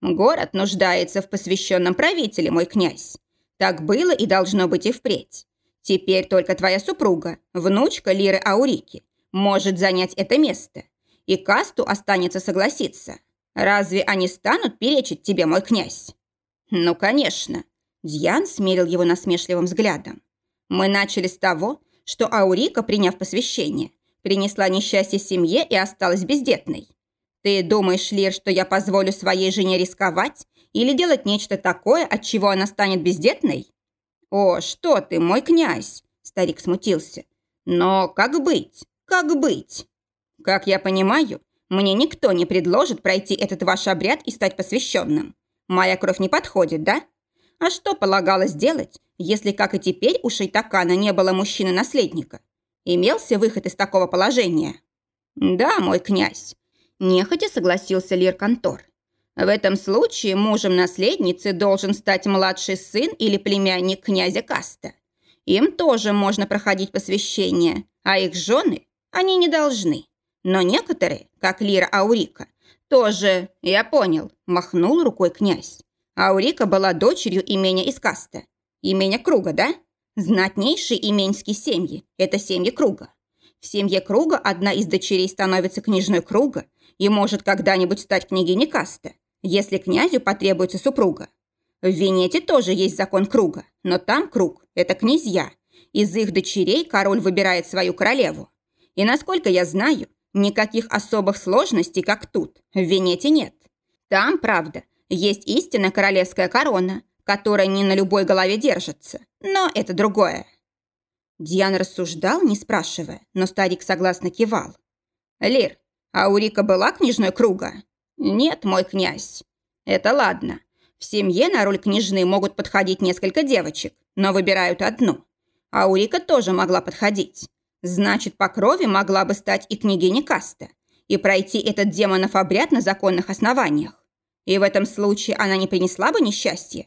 «Город нуждается в посвященном правителе, мой князь. Так было и должно быть и впредь. Теперь только твоя супруга, внучка Лиры Аурики, может занять это место. И касту останется согласиться. Разве они станут перечить тебе, мой князь?» «Ну, конечно». Дьян смерил его насмешливым взглядом. «Мы начали с того, что Аурика, приняв посвящение, принесла несчастье семье и осталась бездетной. Ты думаешь, Лир, что я позволю своей жене рисковать или делать нечто такое, от чего она станет бездетной? О, что ты, мой князь, старик смутился. Но как быть? Как быть? Как я понимаю, мне никто не предложит пройти этот ваш обряд и стать посвященным. Моя кровь не подходит, да? А что полагалось делать, если, как и теперь, у Шейтакана не было мужчины-наследника? Имелся выход из такого положения? Да, мой князь, Нехотя согласился Лир Контор. В этом случае мужем наследницы должен стать младший сын или племянник князя Каста. Им тоже можно проходить посвящение, а их жены, они не должны. Но некоторые, как Лира Аурика, тоже, я понял, махнул рукой князь. Аурика была дочерью имения из Каста. Имения Круга, да? Знатнейшие именьские семьи – это семьи Круга. В семье Круга одна из дочерей становится княжной Круга, и может когда-нибудь стать княгиней Каста, если князю потребуется супруга. В Венете тоже есть закон круга, но там круг – это князья. Из их дочерей король выбирает свою королеву. И насколько я знаю, никаких особых сложностей, как тут, в Венете нет. Там, правда, есть истинная королевская корона, которая не на любой голове держится, но это другое. Диан рассуждал, не спрашивая, но старик согласно кивал. «Лир, а у Рика была княжной круга? Нет, мой князь. Это ладно. В семье на роль княжны могут подходить несколько девочек, но выбирают одну. А у Рика тоже могла подходить. Значит, по крови могла бы стать и княгиня Каста и пройти этот демонов обряд на законных основаниях. И в этом случае она не принесла бы несчастья.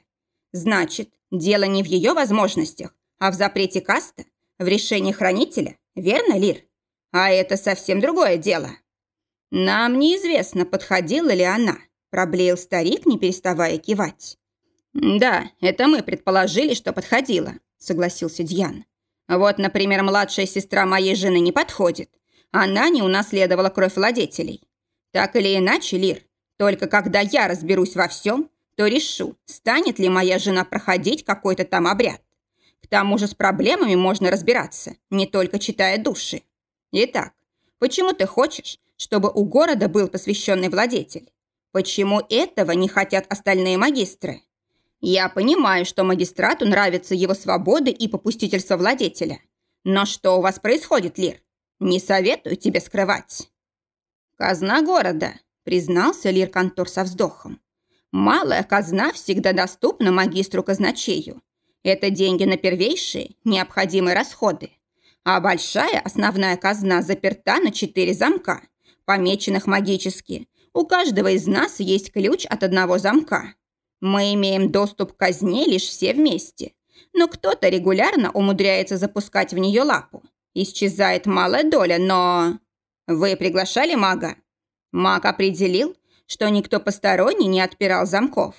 Значит, дело не в ее возможностях, а в запрете каста, в решении хранителя, верно, Лир? А это совсем другое дело. «Нам неизвестно, подходила ли она», – проблеял старик, не переставая кивать. «Да, это мы предположили, что подходила», – согласился Дьян. «Вот, например, младшая сестра моей жены не подходит. Она не унаследовала кровь владетелей. Так или иначе, Лир, только когда я разберусь во всем, то решу, станет ли моя жена проходить какой-то там обряд. К тому же с проблемами можно разбираться, не только читая души. Итак, почему ты хочешь, чтобы у города был посвященный владетель. Почему этого не хотят остальные магистры? Я понимаю, что магистрату нравится его свобода и попустительство владетеля. Но что у вас происходит, Лир? Не советую тебе скрывать. Казна города, признался Лир Контор со вздохом. Малая казна всегда доступна магистру-казначею. Это деньги на первейшие, необходимые расходы. А большая основная казна заперта на четыре замка помеченных магически. У каждого из нас есть ключ от одного замка. Мы имеем доступ к казне лишь все вместе. Но кто-то регулярно умудряется запускать в нее лапу. Исчезает малая доля, но... Вы приглашали мага? Маг определил, что никто посторонний не отпирал замков.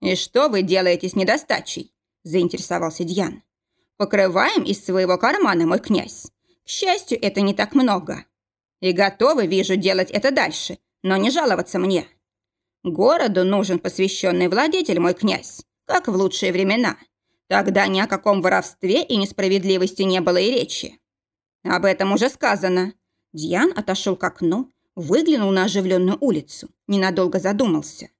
«И что вы делаете с недостачей?» – заинтересовался Дьян. «Покрываем из своего кармана, мой князь. К счастью, это не так много. И готовы, вижу, делать это дальше, но не жаловаться мне. Городу нужен посвященный владетель, мой князь, как в лучшие времена. Тогда ни о каком воровстве и несправедливости не было и речи. Об этом уже сказано. Дьян отошел к окну, выглянул на оживленную улицу, ненадолго задумался.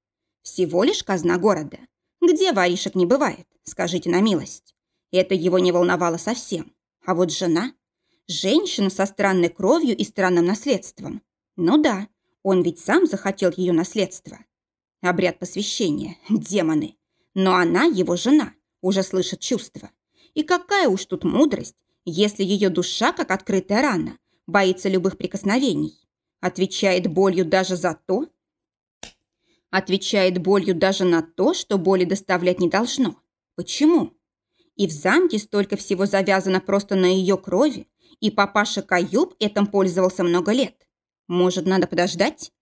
Всего лишь казна города. Где воришек не бывает, скажите на милость. Это его не волновало совсем. А вот жена... Женщина со странной кровью и странным наследством. Ну да, он ведь сам захотел ее наследство. Обряд посвящения, демоны. Но она, его жена, уже слышит чувства. И какая уж тут мудрость, если ее душа, как открытая рана, боится любых прикосновений. Отвечает болью даже за то, отвечает болью даже на то, что боли доставлять не должно. Почему? И в замке столько всего завязано просто на ее крови, и папаша Каюб этим пользовался много лет. Может, надо подождать?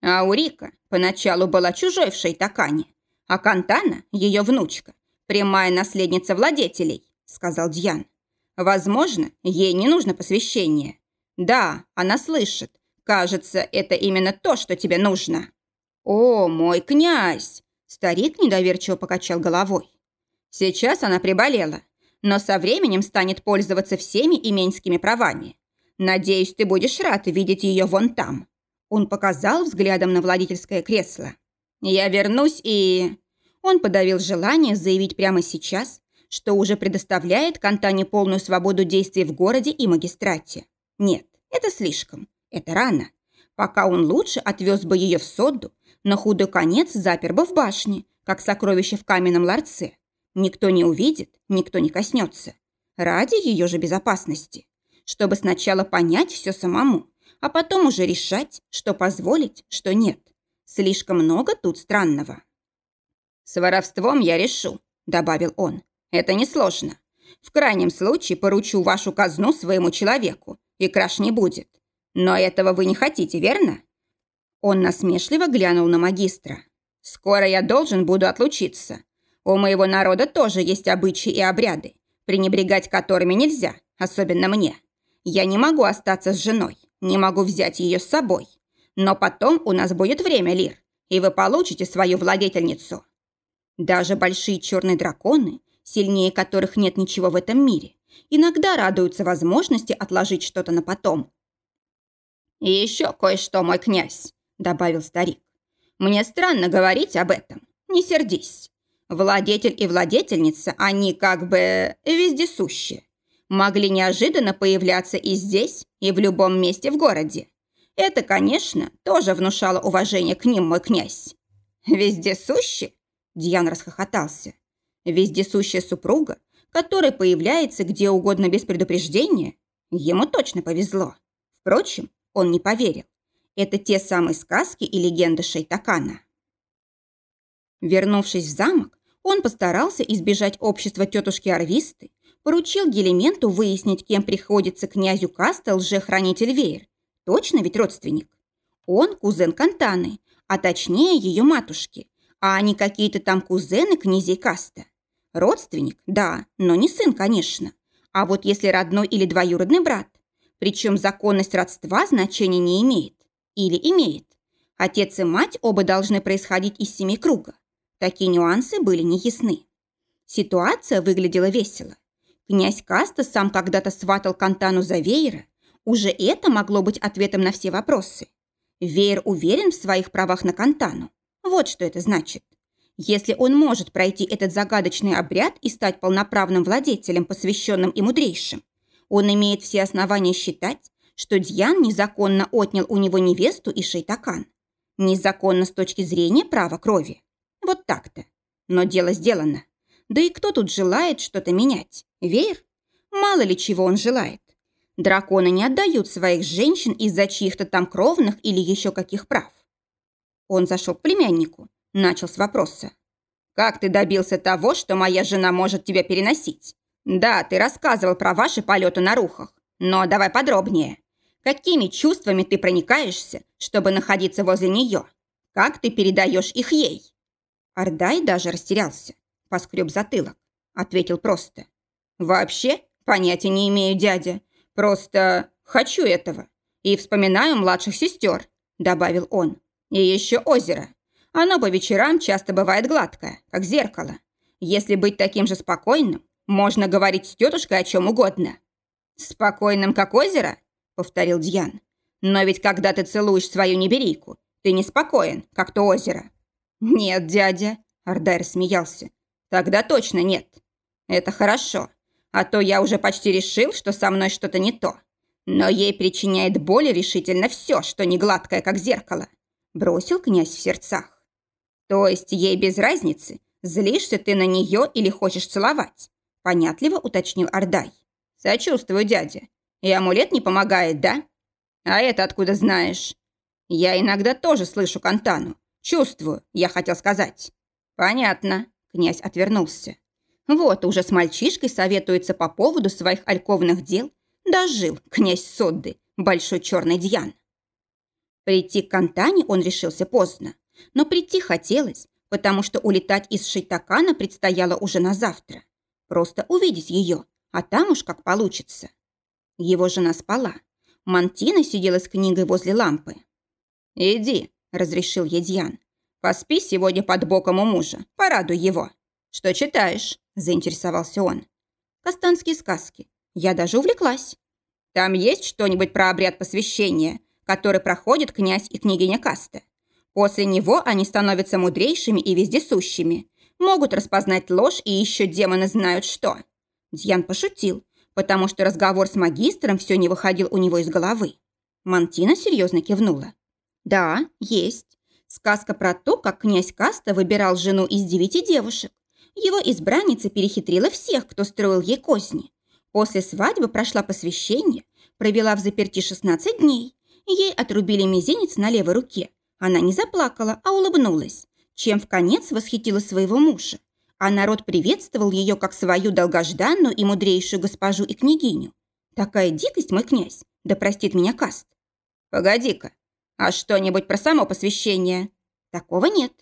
А Урика поначалу была чужой в Шейтакане, а Кантана, ее внучка, прямая наследница владетелей, сказал Дьян. Возможно, ей не нужно посвящение. Да, она слышит. Кажется, это именно то, что тебе нужно. О, мой князь! Старик недоверчиво покачал головой. Сейчас она приболела, но со временем станет пользоваться всеми именскими правами. Надеюсь, ты будешь рад видеть ее вон там. Он показал взглядом на владительское кресло. Я вернусь и... Он подавил желание заявить прямо сейчас, что уже предоставляет Кантане полную свободу действий в городе и магистрате. Нет, это слишком. Это рано. Пока он лучше отвез бы ее в Содду, на худой конец запер бы в башне, как сокровище в каменном ларце. Никто не увидит, никто не коснется. Ради ее же безопасности. Чтобы сначала понять все самому, а потом уже решать, что позволить, что нет. Слишком много тут странного. «С воровством я решу», — добавил он. «Это несложно. В крайнем случае поручу вашу казну своему человеку, и краж не будет. Но этого вы не хотите, верно?» Он насмешливо глянул на магистра. «Скоро я должен буду отлучиться. У моего народа тоже есть обычаи и обряды, пренебрегать которыми нельзя, особенно мне. Я не могу остаться с женой, не могу взять ее с собой. Но потом у нас будет время, Лир, и вы получите свою владетельницу. Даже большие черные драконы, сильнее которых нет ничего в этом мире, иногда радуются возможности отложить что-то на потом. «И еще кое-что, мой князь», — добавил старик. «Мне странно говорить об этом. Не сердись. Владетель и владетельница, они как бы вездесущие. Могли неожиданно появляться и здесь, и в любом месте в городе. Это, конечно, тоже внушало уважение к ним, мой князь. Вездесущие? Дьян расхохотался. Вездесущая супруга, которая появляется где угодно без предупреждения, ему точно повезло. Впрочем, он не поверил. Это те самые сказки и легенды Шейтакана. Вернувшись в замок, он постарался избежать общества тетушки Арвисты, поручил Гелементу выяснить, кем приходится князю Каста лжехранитель Веер. Точно ведь родственник? Он кузен Кантаны, а точнее ее матушки, а они какие-то там кузены князей Каста. Родственник, да, но не сын, конечно. А вот если родной или двоюродный брат, причем законность родства значения не имеет. Или имеет. Отец и мать оба должны происходить из семи круга. Такие нюансы были неясны. Ситуация выглядела весело. Князь Каста сам когда-то сватал Кантану за веера. Уже это могло быть ответом на все вопросы. Веер уверен в своих правах на Кантану. Вот что это значит. Если он может пройти этот загадочный обряд и стать полноправным владетелем, посвященным и мудрейшим, он имеет все основания считать, что Дьян незаконно отнял у него невесту и шейтакан. Незаконно с точки зрения права крови. Вот так-то. Но дело сделано. Да и кто тут желает что-то менять? Веер? Мало ли чего он желает. Драконы не отдают своих женщин из-за чьих-то там кровных или еще каких прав. Он зашел к племяннику, начал с вопроса. «Как ты добился того, что моя жена может тебя переносить? Да, ты рассказывал про ваши полеты на рухах, но давай подробнее. Какими чувствами ты проникаешься, чтобы находиться возле нее? Как ты передаешь их ей?» Ардай даже растерялся, поскреб затылок, ответил просто. «Вообще понятия не имею, дядя. Просто хочу этого. И вспоминаю младших сестер», добавил он. И еще озеро. Оно по вечерам часто бывает гладкое, как зеркало. Если быть таким же спокойным, можно говорить с тетушкой о чем угодно. «Спокойным, как озеро?» — повторил Дьян. «Но ведь когда ты целуешь свою неберийку, ты неспокоен, как то озеро». «Нет, дядя», — Ардайр смеялся. «Тогда точно нет. Это хорошо. А то я уже почти решил, что со мной что-то не то. Но ей причиняет боль решительно все, что не гладкое, как зеркало. Бросил князь в сердцах. То есть ей без разницы, злишься ты на нее или хочешь целовать? Понятливо уточнил Ордай. Сочувствую, дядя. И амулет не помогает, да? А это откуда знаешь? Я иногда тоже слышу Кантану. Чувствую, я хотел сказать. Понятно. Князь отвернулся. Вот уже с мальчишкой советуется по поводу своих альковных дел. Дожил князь Содды, большой черный дьян. Прийти к Кантане он решился поздно. Но прийти хотелось, потому что улетать из Шейтакана предстояло уже на завтра. Просто увидеть ее, а там уж как получится. Его жена спала. Мантина сидела с книгой возле лампы. «Иди», — разрешил Едьян. «Поспи сегодня под боком у мужа, порадуй его». «Что читаешь?» – заинтересовался он. «Кастанские сказки. Я даже увлеклась». «Там есть что-нибудь про обряд посвящения, который проходит князь и княгиня Каста? После него они становятся мудрейшими и вездесущими, могут распознать ложь и еще демоны знают что». Дьян пошутил, потому что разговор с магистром все не выходил у него из головы. Мантина серьезно кивнула. «Да, есть. Сказка про то, как князь Каста выбирал жену из девяти девушек. Его избранница перехитрила всех, кто строил ей козни. После свадьбы прошла посвящение, провела в заперти 16 дней. Ей отрубили мизинец на левой руке. Она не заплакала, а улыбнулась, чем в конец восхитила своего мужа а народ приветствовал ее как свою долгожданную и мудрейшую госпожу и княгиню. Такая дикость, мой князь, да простит меня каст. Погоди-ка, а что-нибудь про само посвящение? Такого нет.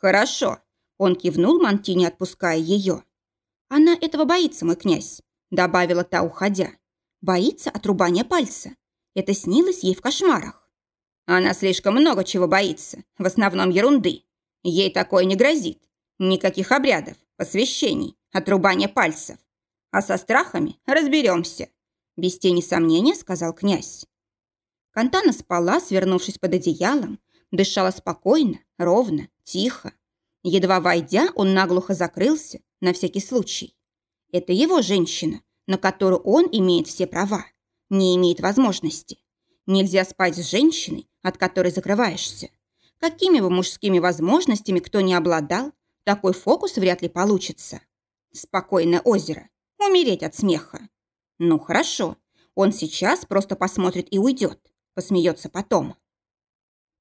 Хорошо. Он кивнул Мантине, отпуская ее. Она этого боится, мой князь, добавила та, уходя. Боится отрубания пальца. Это снилось ей в кошмарах. Она слишком много чего боится, в основном ерунды. Ей такое не грозит. Никаких обрядов, посвящений, отрубания пальцев. А со страхами разберемся. Без тени сомнения сказал князь. Кантана спала, свернувшись под одеялом, дышала спокойно, ровно, тихо. Едва войдя, он наглухо закрылся, на всякий случай. Это его женщина, на которую он имеет все права, не имеет возможности. Нельзя спать с женщиной, от которой закрываешься. Какими бы мужскими возможностями кто ни обладал, такой фокус вряд ли получится. Спокойное озеро. Умереть от смеха. Ну, хорошо. Он сейчас просто посмотрит и уйдет. Посмеется потом.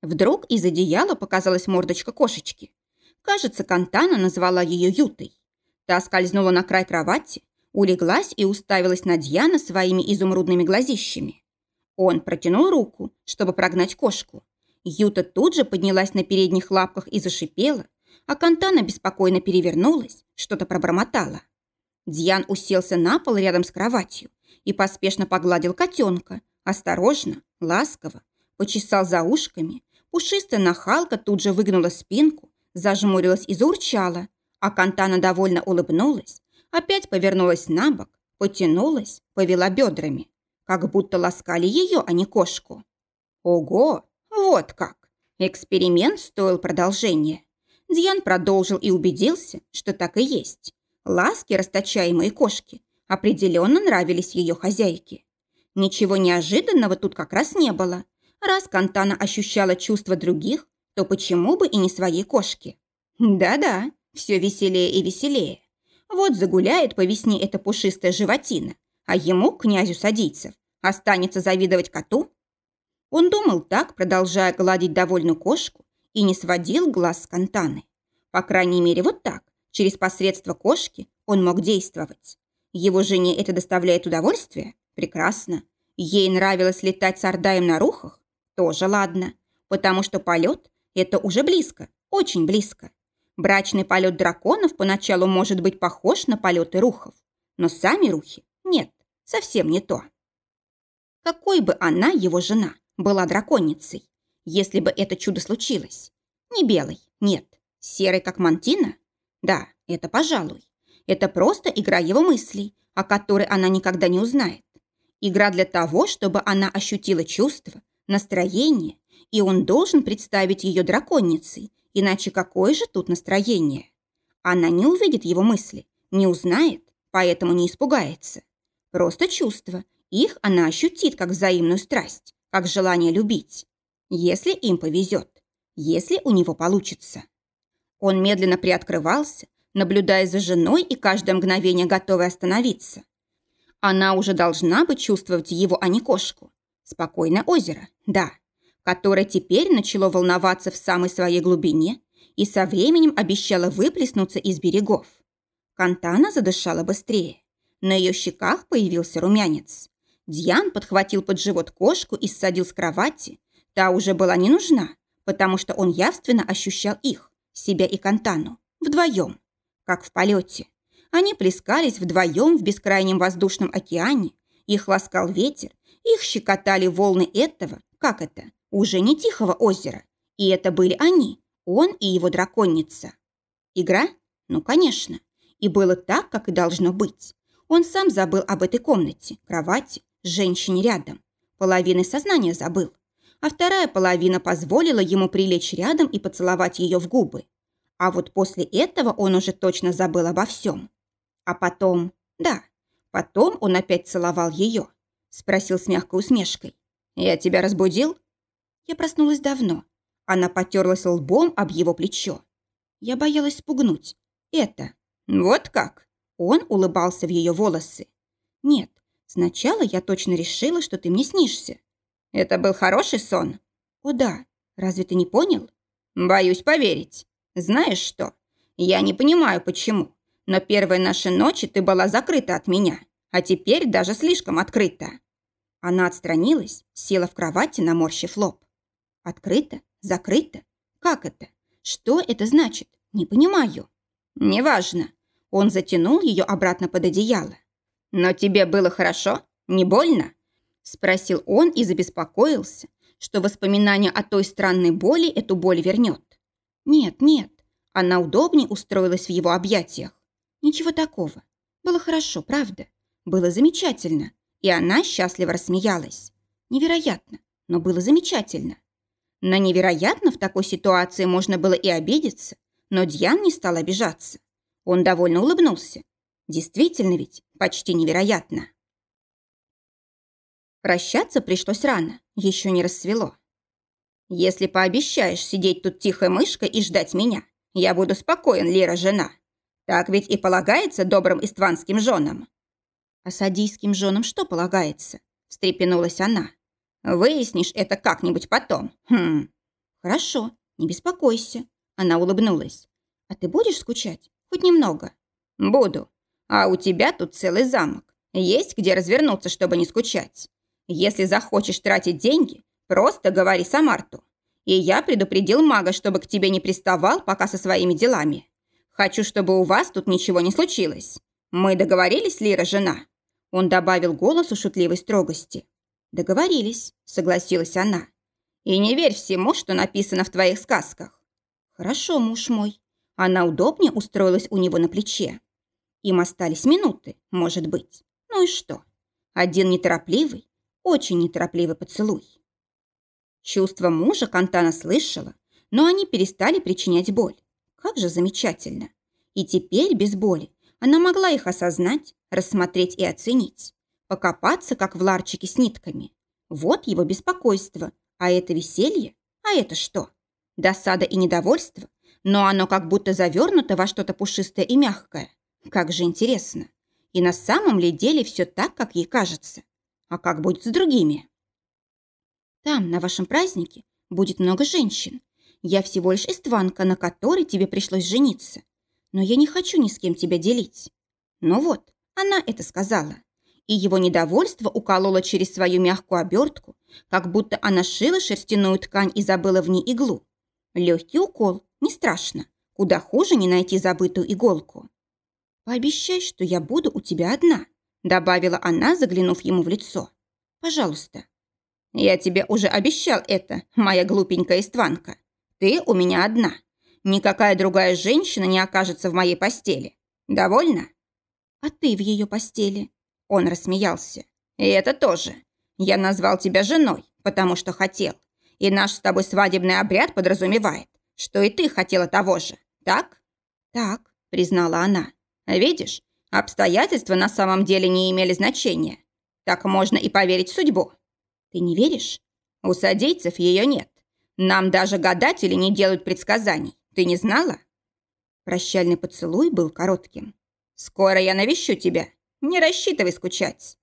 Вдруг из одеяла показалась мордочка кошечки. Кажется, Кантана назвала ее Ютой. Та скользнула на край кровати, улеглась и уставилась на Дьяна своими изумрудными глазищами. Он протянул руку, чтобы прогнать кошку. Юта тут же поднялась на передних лапках и зашипела, а Кантана беспокойно перевернулась, что-то пробормотала. Дьян уселся на пол рядом с кроватью и поспешно погладил котенка, осторожно, ласково, почесал за ушками. Пушистая нахалка тут же выгнула спинку, зажмурилась и заурчала, а Кантана довольно улыбнулась, опять повернулась на бок, потянулась, повела бедрами, как будто ласкали ее, а не кошку. Ого, вот как! Эксперимент стоил продолжения. Дьян продолжил и убедился, что так и есть. Ласки, расточаемые кошки, определенно нравились ее хозяйке. Ничего неожиданного тут как раз не было. Раз Кантана ощущала чувства других, то почему бы и не своей кошки? Да-да, все веселее и веселее. Вот загуляет по весне эта пушистая животина, а ему, князю садийцев, останется завидовать коту? Он думал так, продолжая гладить довольную кошку, и не сводил глаз с Кантаны. По крайней мере, вот так, через посредство кошки, он мог действовать. Его жене это доставляет удовольствие? Прекрасно. Ей нравилось летать с Ордаем на рухах? Тоже ладно, потому что полет – это уже близко, очень близко. Брачный полет драконов поначалу может быть похож на полеты рухов, но сами рухи – нет, совсем не то. Какой бы она, его жена, была драконицей, если бы это чудо случилось. Не белый, нет. Серый, как мантина? Да, это пожалуй. Это просто игра его мыслей, о которой она никогда не узнает. Игра для того, чтобы она ощутила чувство, настроение, и он должен представить ее драконицей, иначе какое же тут настроение? Она не увидит его мысли, не узнает, поэтому не испугается. Просто чувство, Их она ощутит как взаимную страсть, как желание любить. Если им повезет, если у него получится. Он медленно приоткрывался, наблюдая за женой и каждое мгновение готовый остановиться. Она уже должна бы чувствовать его, а не кошку. Спокойное озеро, да, которое теперь начало волноваться в самой своей глубине и со временем обещало выплеснуться из берегов. Кантана задышала быстрее. На ее щеках появился румянец. Дьян подхватил под живот кошку и ссадил с кровати. Та уже была не нужна, потому что он явственно ощущал их, себя и Кантану, вдвоем, как в полете. Они плескались вдвоем в бескрайнем воздушном океане, их ласкал ветер, их щекотали волны этого, как это, уже не тихого озера. И это были они, он и его драконница. Игра? Ну, конечно. И было так, как и должно быть. Он сам забыл об этой комнате, кровати, женщине рядом. Половины сознания забыл. А вторая половина позволила ему прилечь рядом и поцеловать ее в губы. А вот после этого он уже точно забыл обо всем. А потом... Да, потом он опять целовал ее. Спросил с мягкой усмешкой. «Я тебя разбудил?» Я проснулась давно. Она потерлась лбом об его плечо. Я боялась спугнуть. Это. Вот как? Он улыбался в ее волосы. Нет, сначала я точно решила, что ты мне снишься. Это был хороший сон? О да. Разве ты не понял? Боюсь поверить. Знаешь что? Я не понимаю, почему. Но первой нашей ночи ты была закрыта от меня, а теперь даже слишком открыта. Она отстранилась, села в кровати, наморщив лоб. Открыто? Закрыто? Как это? Что это значит? Не понимаю. Неважно. Он затянул ее обратно под одеяло. «Но тебе было хорошо? Не больно?» Спросил он и забеспокоился, что воспоминание о той странной боли эту боль вернет. «Нет, нет». Она удобнее устроилась в его объятиях. «Ничего такого. Было хорошо, правда? Было замечательно». И она счастливо рассмеялась. «Невероятно, но было замечательно». На невероятно в такой ситуации можно было и обидеться, но Дьян не стал обижаться. Он довольно улыбнулся. Действительно ведь почти невероятно. Прощаться пришлось рано, еще не рассвело. «Если пообещаешь сидеть тут тихой мышкой и ждать меня, я буду спокоен, Лера, жена. Так ведь и полагается добрым истванским женам». «А садийским женам что полагается?» – встрепенулась она. «Выяснишь это как-нибудь потом. Хм. Хорошо, не беспокойся». Она улыбнулась. «А ты будешь скучать? Хоть немного. Буду. А у тебя тут целый замок. Есть где развернуться, чтобы не скучать. Если захочешь тратить деньги, просто говори Самарту. И я предупредил мага, чтобы к тебе не приставал пока со своими делами. Хочу, чтобы у вас тут ничего не случилось. Мы договорились, Лира, жена?» Он добавил голосу шутливой строгости. «Договорились», — согласилась она. «И не верь всему, что написано в твоих сказках». «Хорошо, муж мой», она удобнее устроилась у него на плече. Им остались минуты, может быть. Ну и что? Один неторопливый, очень неторопливый поцелуй. Чувства мужа Кантана слышала, но они перестали причинять боль. Как же замечательно. И теперь без боли она могла их осознать, рассмотреть и оценить. Покопаться, как в ларчике с нитками. Вот его беспокойство. А это веселье? А это что? Досада и недовольство? но оно как будто завернуто во что-то пушистое и мягкое. Как же интересно. И на самом ли деле все так, как ей кажется? А как будет с другими? Там, на вашем празднике, будет много женщин. Я всего лишь истванка, на которой тебе пришлось жениться. Но я не хочу ни с кем тебя делить. Ну вот, она это сказала. И его недовольство укололо через свою мягкую обертку, как будто она шила шерстяную ткань и забыла в ней иглу. Легкий укол, не страшно. Куда хуже не найти забытую иголку. «Пообещай, что я буду у тебя одна», добавила она, заглянув ему в лицо. «Пожалуйста». «Я тебе уже обещал это, моя глупенькая истванка. Ты у меня одна. Никакая другая женщина не окажется в моей постели. Довольно?» «А ты в ее постели?» Он рассмеялся. «И это тоже. Я назвал тебя женой, потому что хотел. И наш с тобой свадебный обряд подразумевает, что и ты хотела того же, так?» «Так», — признала она. «Видишь, обстоятельства на самом деле не имели значения. Так можно и поверить в судьбу. Ты не веришь? У садейцев ее нет. Нам даже гадатели не делают предсказаний. Ты не знала? Прощальный поцелуй был коротким. Скоро я навещу тебя. Не рассчитывай скучать.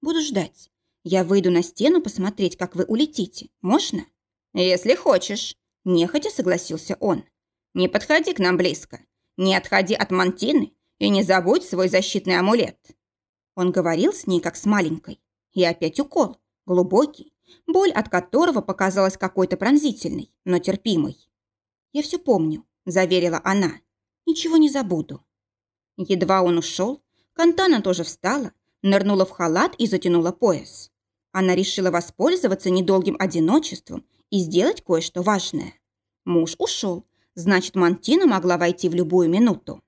Буду ждать. Я выйду на стену посмотреть, как вы улетите. Можно? Если хочешь. Нехотя согласился он. Не подходи к нам близко. Не отходи от мантины и не забудь свой защитный амулет. Он говорил с ней, как с маленькой. И опять укол. Глубокий, боль от которого показалась какой-то пронзительной, но терпимой. «Я все помню», – заверила она. «Ничего не забуду». Едва он ушел, Кантана тоже встала, нырнула в халат и затянула пояс. Она решила воспользоваться недолгим одиночеством и сделать кое-что важное. Муж ушел, значит, Мантина могла войти в любую минуту.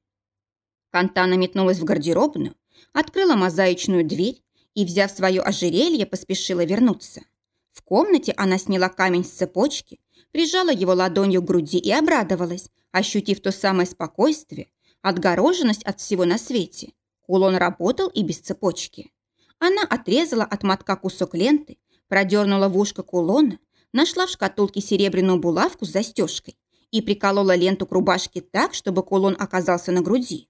Кантана метнулась в гардеробную, открыла мозаичную дверь и, взяв свое ожерелье, поспешила вернуться. В комнате она сняла камень с цепочки, прижала его ладонью к груди и обрадовалась, ощутив то самое спокойствие, отгороженность от всего на свете. Кулон работал и без цепочки. Она отрезала от мотка кусок ленты, продернула в ушко кулона, нашла в шкатулке серебряную булавку с застежкой и приколола ленту к рубашке так, чтобы кулон оказался на груди.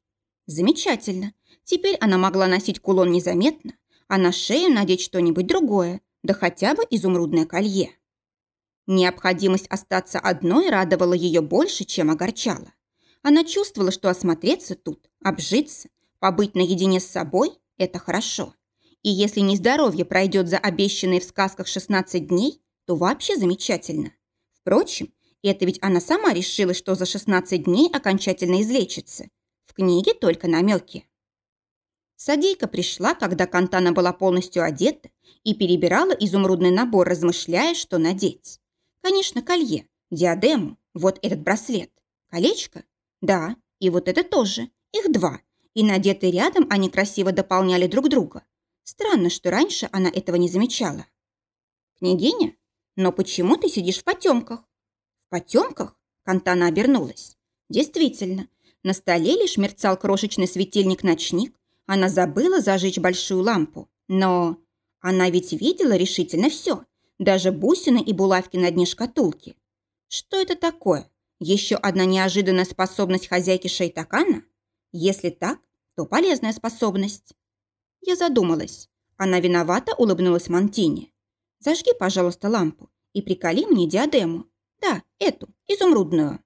Замечательно. Теперь она могла носить кулон незаметно, а на шею надеть что-нибудь другое, да хотя бы изумрудное колье. Необходимость остаться одной радовала ее больше, чем огорчала. Она чувствовала, что осмотреться тут, обжиться, побыть наедине с собой – это хорошо. И если нездоровье пройдет за обещанные в сказках 16 дней, то вообще замечательно. Впрочем, это ведь она сама решила, что за 16 дней окончательно излечится. В книге только намеки. Садейка пришла, когда Кантана была полностью одета и перебирала изумрудный набор, размышляя, что надеть. Конечно, колье, диадему, вот этот браслет. Колечко? Да, и вот это тоже. Их два. И надетые рядом они красиво дополняли друг друга. Странно, что раньше она этого не замечала. «Княгиня, но почему ты сидишь в потемках?» «В потемках?» Кантана обернулась. «Действительно, на столе лишь мерцал крошечный светильник-ночник, она забыла зажечь большую лампу, но она ведь видела решительно все, даже бусины и булавки на дне шкатулки. Что это такое? Еще одна неожиданная способность хозяйки Шейтакана? Если так, то полезная способность. Я задумалась. Она виновата улыбнулась Монтине. Зажги, пожалуйста, лампу и приколи мне диадему. Да, эту, изумрудную.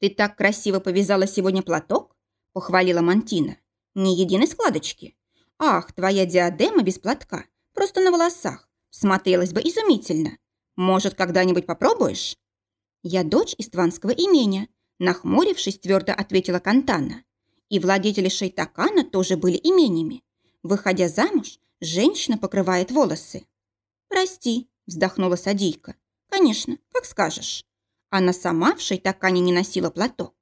Ты так красиво повязала сегодня платок, похвалила Монтина. Ни единой складочки. Ах, твоя диадема без платка, просто на волосах. Смотрелась бы изумительно. Может, когда-нибудь попробуешь? Я дочь из Тванского имения, нахмурившись, твердо ответила Кантана. И владетели Шейтакана тоже были имениями. Выходя замуж, женщина покрывает волосы. «Прости», – вздохнула Садийка. «Конечно, как скажешь». Она сама в Шейтакане не носила платок.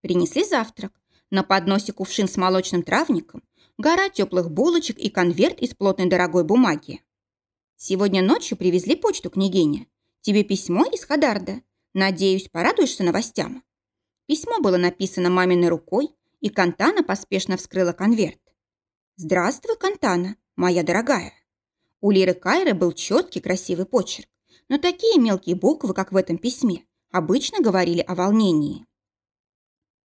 Принесли завтрак, на подносе кувшин с молочным травником, гора теплых булочек и конверт из плотной дорогой бумаги. Сегодня ночью привезли почту, княгиня. Тебе письмо из Хадарда. Надеюсь, порадуешься новостям. Письмо было написано маминой рукой, и Кантана поспешно вскрыла конверт. «Здравствуй, Кантана, моя дорогая». У Лиры Кайры был четкий, красивый почерк, но такие мелкие буквы, как в этом письме, обычно говорили о волнении.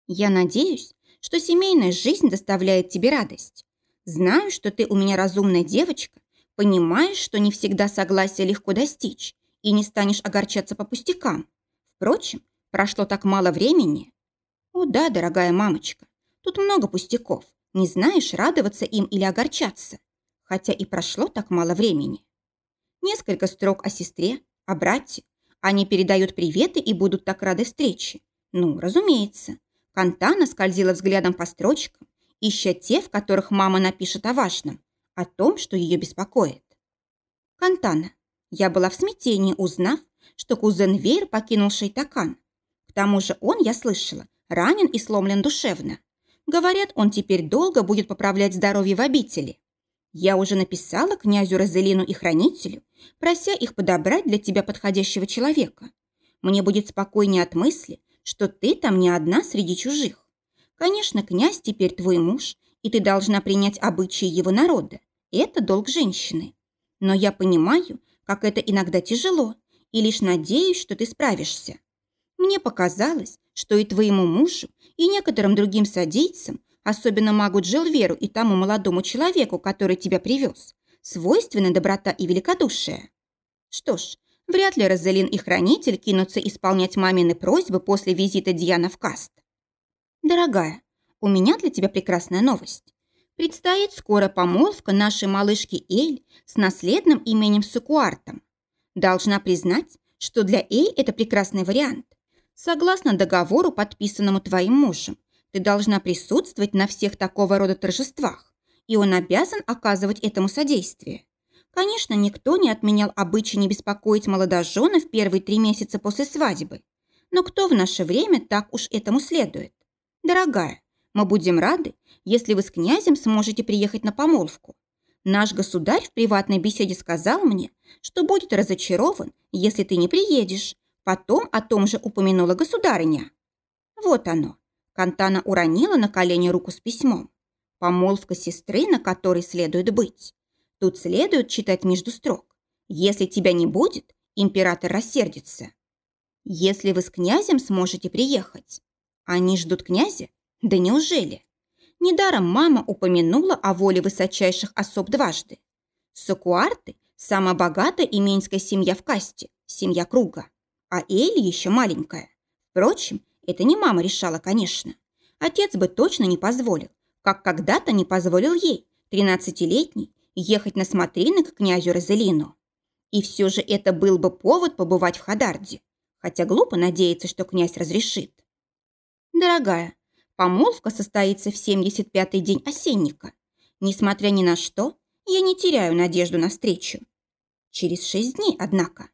«Я надеюсь, что семейная жизнь доставляет тебе радость. Знаю, что ты у меня разумная девочка, понимаешь, что не всегда согласия легко достичь и не станешь огорчаться по пустякам. Впрочем, прошло так мало времени. О да, дорогая мамочка, тут много пустяков, не знаешь, радоваться им или огорчаться. Хотя и прошло так мало времени. Несколько строк о сестре, о брате. Они передают приветы и будут так рады встрече. Ну, разумеется. Кантана скользила взглядом по строчкам, ища те, в которых мама напишет о важном, о том, что ее беспокоит. Кантана. Я была в смятении, узнав, что кузен Вейр покинул Шейтакан. К тому же он, я слышала, ранен и сломлен душевно. Говорят, он теперь долго будет поправлять здоровье в обители. Я уже написала князю Розелину и хранителю, прося их подобрать для тебя подходящего человека. Мне будет спокойнее от мысли, что ты там не одна среди чужих. Конечно, князь теперь твой муж, и ты должна принять обычаи его народа. Это долг женщины. Но я понимаю, как это иногда тяжело, и лишь надеюсь, что ты справишься. Мне показалось, что и твоему мужу, и некоторым другим садийцам, особенно магу Джилверу и тому молодому человеку, который тебя привез, свойственны доброта и великодушие. Что ж, вряд ли Розалин и Хранитель кинутся исполнять мамины просьбы после визита Диана в Каст. Дорогая, у меня для тебя прекрасная новость. Предстоит скоро помолвка нашей малышки Эль с наследным именем Сукуартом. Должна признать, что для Эль это прекрасный вариант. Согласно договору, подписанному твоим мужем, ты должна присутствовать на всех такого рода торжествах, и он обязан оказывать этому содействие. Конечно, никто не отменял обычай не беспокоить молодожена в первые три месяца после свадьбы. Но кто в наше время так уж этому следует? Дорогая, мы будем рады, если вы с князем сможете приехать на помолвку. Наш государь в приватной беседе сказал мне, что будет разочарован, если ты не приедешь. Потом о том же упомянула государыня. Вот оно. Кантана уронила на колени руку с письмом. Помолвка сестры, на которой следует быть. Тут следует читать между строк. Если тебя не будет, император рассердится. Если вы с князем сможете приехать. Они ждут князя? Да неужели? Недаром мама упомянула о воле высочайших особ дважды. Сокуарты – самая богатая именская семья в касте, семья круга. А Элли еще маленькая. Впрочем, это не мама решала, конечно. Отец бы точно не позволил, как когда-то не позволил ей, 13-летней, ехать на смотрины к князю Розелину. И все же это был бы повод побывать в Хадарде, хотя глупо надеяться, что князь разрешит. Дорогая, Помолвка состоится в 75-й день осенника. Несмотря ни на что, я не теряю надежду на встречу. Через шесть дней, однако.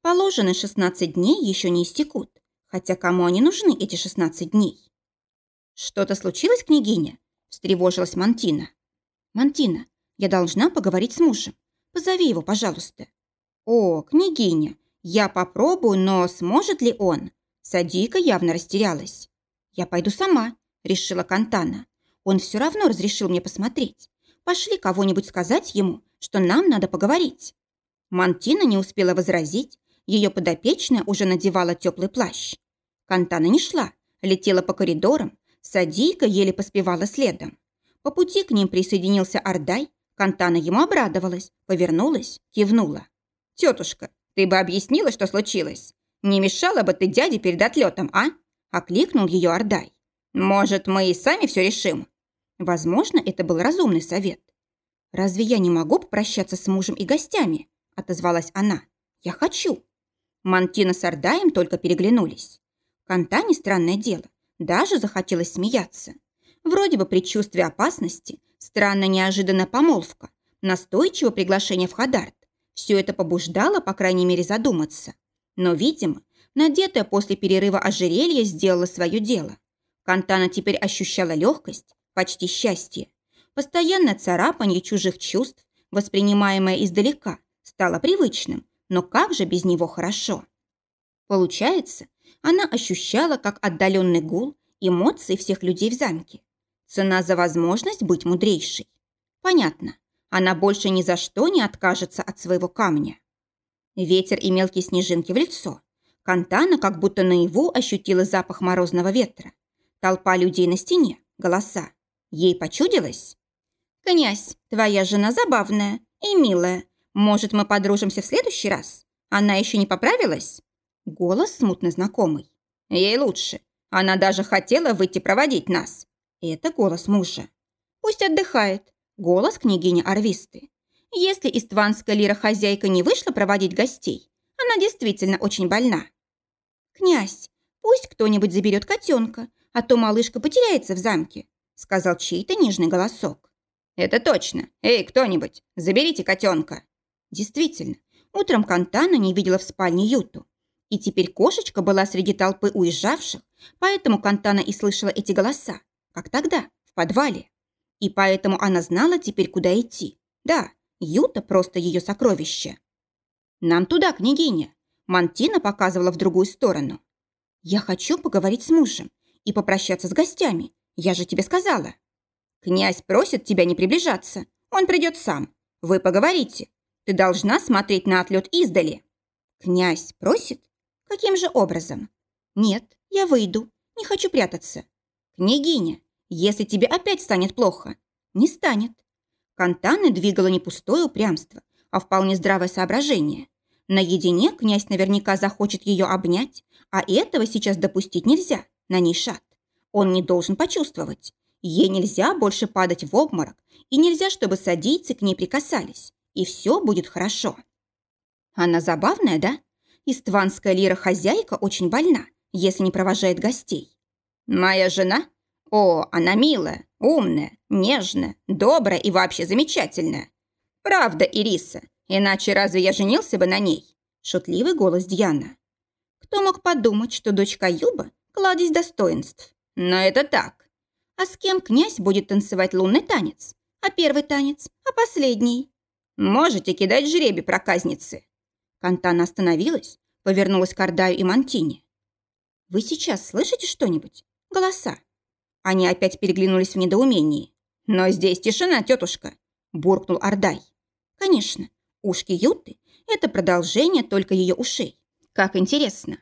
Положенные 16 дней еще не истекут, хотя кому они нужны, эти 16 дней? Что-то случилось, княгиня? Встревожилась Мантина. Мантина, я должна поговорить с мужем. Позови его, пожалуйста. О, княгиня, я попробую, но сможет ли он? Садика явно растерялась. Я пойду сама, решила Кантана. Он все равно разрешил мне посмотреть. Пошли кого-нибудь сказать ему, что нам надо поговорить. Мантина не успела возразить, ее подопечная уже надевала теплый плащ. Кантана не шла, летела по коридорам, Садийка еле поспевала следом. По пути к ним присоединился Ардай, Кантана ему обрадовалась, повернулась, кивнула. «Тетушка, ты бы объяснила, что случилось? Не мешала бы ты дяде перед отлетом, а?» Окликнул ее Ардай. Может, мы и сами все решим? Возможно, это был разумный совет. «Разве я не могу попрощаться с мужем и гостями?» – отозвалась она. «Я хочу». Мантина с Ардаем только переглянулись. Кантане странное дело, даже захотелось смеяться. Вроде бы предчувствие опасности, странно неожиданная помолвка, настойчивое приглашение в Хадарт. Все это побуждало, по крайней мере, задуматься. Но, видимо, надетое после перерыва ожерелье сделало свое дело. Кантана теперь ощущала легкость, почти счастье. Постоянное царапанье чужих чувств, воспринимаемое издалека, стало привычным, но как же без него хорошо? Получается, она ощущала, как отдаленный гул, эмоции всех людей в замке. Цена за возможность быть мудрейшей. Понятно, она больше ни за что не откажется от своего камня. Ветер и мелкие снежинки в лицо. Кантана как будто наяву ощутила запах морозного ветра. Толпа людей на стене, голоса. Ей почудилось? «Князь, твоя жена забавная и милая. Может, мы подружимся в следующий раз? Она еще не поправилась?» Голос смутно знакомый. «Ей лучше. Она даже хотела выйти проводить нас». Это голос мужа. «Пусть отдыхает». Голос княгини Арвисты. «Если истванская лира-хозяйка не вышла проводить гостей, она действительно очень больна». «Князь, пусть кто-нибудь заберет котенка, а то малышка потеряется в замке», сказал чей-то нежный голосок. «Это точно. Эй, кто-нибудь, заберите котенка». Действительно, утром Кантана не видела в спальне Юту. И теперь кошечка была среди толпы уезжавших, поэтому Кантана и слышала эти голоса, как тогда, в подвале. И поэтому она знала теперь, куда идти. Да, Юта просто ее сокровище. «Нам туда, княгиня!» Мантина показывала в другую сторону. «Я хочу поговорить с мужем и попрощаться с гостями. Я же тебе сказала. Князь просит тебя не приближаться. Он придет сам. Вы поговорите. Ты должна смотреть на отлет издали». «Князь просит? Каким же образом?» «Нет, я выйду. Не хочу прятаться». «Княгиня, если тебе опять станет плохо?» «Не станет». Кантаны двигало не пустое упрямство, а вполне здравое соображение. Наедине князь наверняка захочет ее обнять, а этого сейчас допустить нельзя, на ней шат. Он не должен почувствовать. Ей нельзя больше падать в обморок, и нельзя, чтобы садийцы к ней прикасались, и все будет хорошо. Она забавная, да? Истванская лира-хозяйка очень больна, если не провожает гостей. Моя жена? О, она милая, умная, нежная, добрая и вообще замечательная. Правда, Ириса, иначе разве я женился бы на ней? Шутливый голос Диана. Кто мог подумать, что дочка Юба – кладезь достоинств? Но это так. А с кем князь будет танцевать лунный танец? А первый танец? А последний? Можете кидать жребий, проказницы. Кантана остановилась, повернулась к Ардаю и Мантине. «Вы сейчас слышите что-нибудь? Голоса?» Они опять переглянулись в недоумении. «Но здесь тишина, тетушка», – буркнул Ардай. «Конечно, ушки Юты – это продолжение только ее ушей. Как интересно.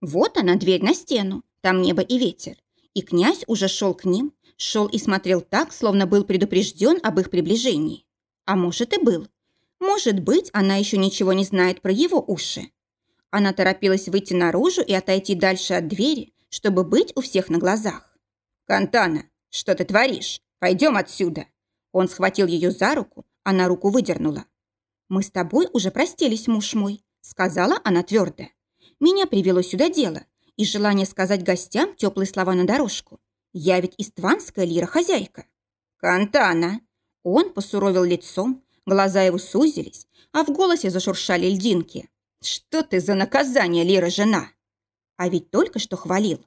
Вот она, дверь на стену, там небо и ветер. И князь уже шел к ним, шел и смотрел так, словно был предупрежден об их приближении. А может и был. Может быть, она еще ничего не знает про его уши. Она торопилась выйти наружу и отойти дальше от двери, чтобы быть у всех на глазах. «Кантана, что ты творишь? Пойдем отсюда!» Он схватил ее за руку, она руку выдернула. «Мы с тобой уже простились, муж мой», — сказала она твердо. «Меня привело сюда дело, и желание сказать гостям теплые слова на дорожку. Я ведь истванская лира-хозяйка. Кантана. Он посуровил лицом, глаза его сузились, а в голосе зашуршали льдинки. Что ты за наказание, лира-жена? А ведь только что хвалил.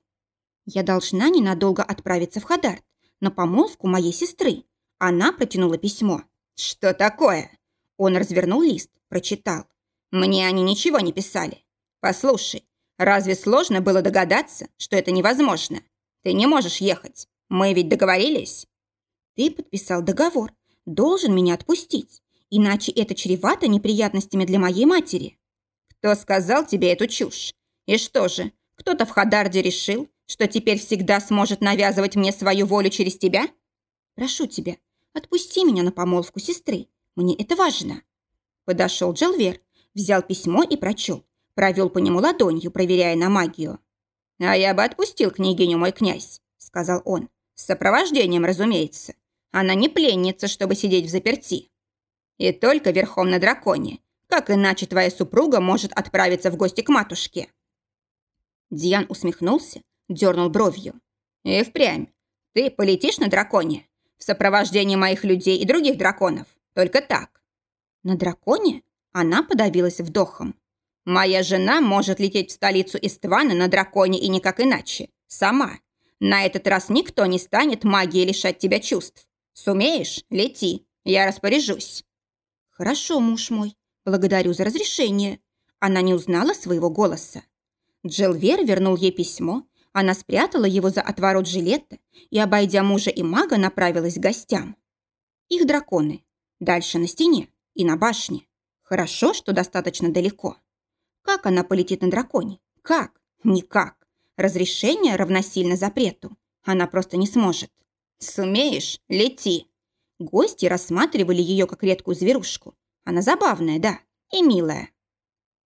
Я должна ненадолго отправиться в Хадарт, на помолвку моей сестры. Она протянула письмо. Что такое? Он развернул лист, прочитал. Мне они ничего не писали. Послушай, Разве сложно было догадаться, что это невозможно? Ты не можешь ехать. Мы ведь договорились. Ты подписал договор. Должен меня отпустить. Иначе это чревато неприятностями для моей матери. Кто сказал тебе эту чушь? И что же, кто-то в Хадарде решил, что теперь всегда сможет навязывать мне свою волю через тебя? Прошу тебя, отпусти меня на помолвку сестры. Мне это важно. Подошел Джелвер, взял письмо и прочел провел по нему ладонью, проверяя на магию. «А я бы отпустил княгиню мой князь», — сказал он. «С сопровождением, разумеется. Она не пленница, чтобы сидеть в заперти. И только верхом на драконе. Как иначе твоя супруга может отправиться в гости к матушке?» Диан усмехнулся, дернул бровью. «И впрямь. Ты полетишь на драконе? В сопровождении моих людей и других драконов. Только так». «На драконе?» Она подавилась вдохом. Моя жена может лететь в столицу Иствана на драконе и никак иначе. Сама. На этот раз никто не станет магией лишать тебя чувств. Сумеешь? Лети. Я распоряжусь. Хорошо, муж мой. Благодарю за разрешение. Она не узнала своего голоса. Джилвер вернул ей письмо. Она спрятала его за отворот жилета и, обойдя мужа и мага, направилась к гостям. Их драконы. Дальше на стене и на башне. Хорошо, что достаточно далеко. Как она полетит на драконе? Как? Никак. Разрешение равносильно запрету. Она просто не сможет. Сумеешь? Лети. Гости рассматривали ее как редкую зверушку. Она забавная, да, и милая.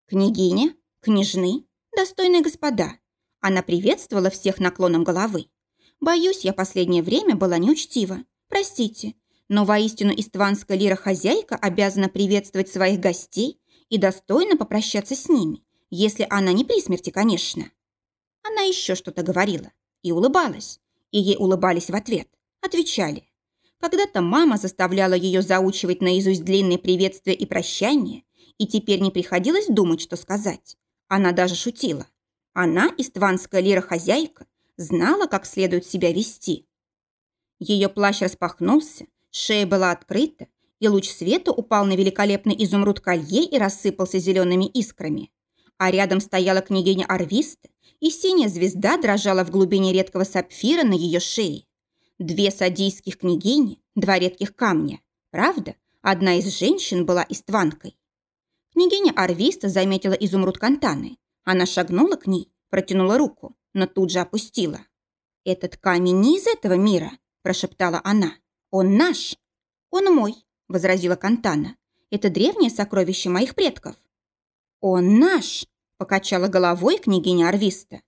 Княгиня, княжны, достойные господа. Она приветствовала всех наклоном головы. Боюсь, я последнее время была неучтива. Простите, но воистину истванская лира-хозяйка обязана приветствовать своих гостей и достойно попрощаться с ними, если она не при смерти, конечно. Она еще что-то говорила и улыбалась, и ей улыбались в ответ, отвечали. Когда-то мама заставляла ее заучивать наизусть длинные приветствия и прощания, и теперь не приходилось думать, что сказать. Она даже шутила. Она, истванская лира-хозяйка, знала, как следует себя вести. Ее плащ распахнулся, шея была открыта, и луч света упал на великолепный изумруд колье и рассыпался зелеными искрами. А рядом стояла княгиня Арвиста, и синяя звезда дрожала в глубине редкого сапфира на ее шее. Две садийских княгини, два редких камня. Правда, Одна из женщин была истванкой. Княгиня Арвиста заметила изумруд Кантаны. Она шагнула к ней, протянула руку, но тут же опустила. «Этот камень не из этого мира», – прошептала она. «Он наш». «Он мой», – возразила Кантана. «Это древнее сокровище моих предков». «Он наш», – покачала головой княгиня Арвиста.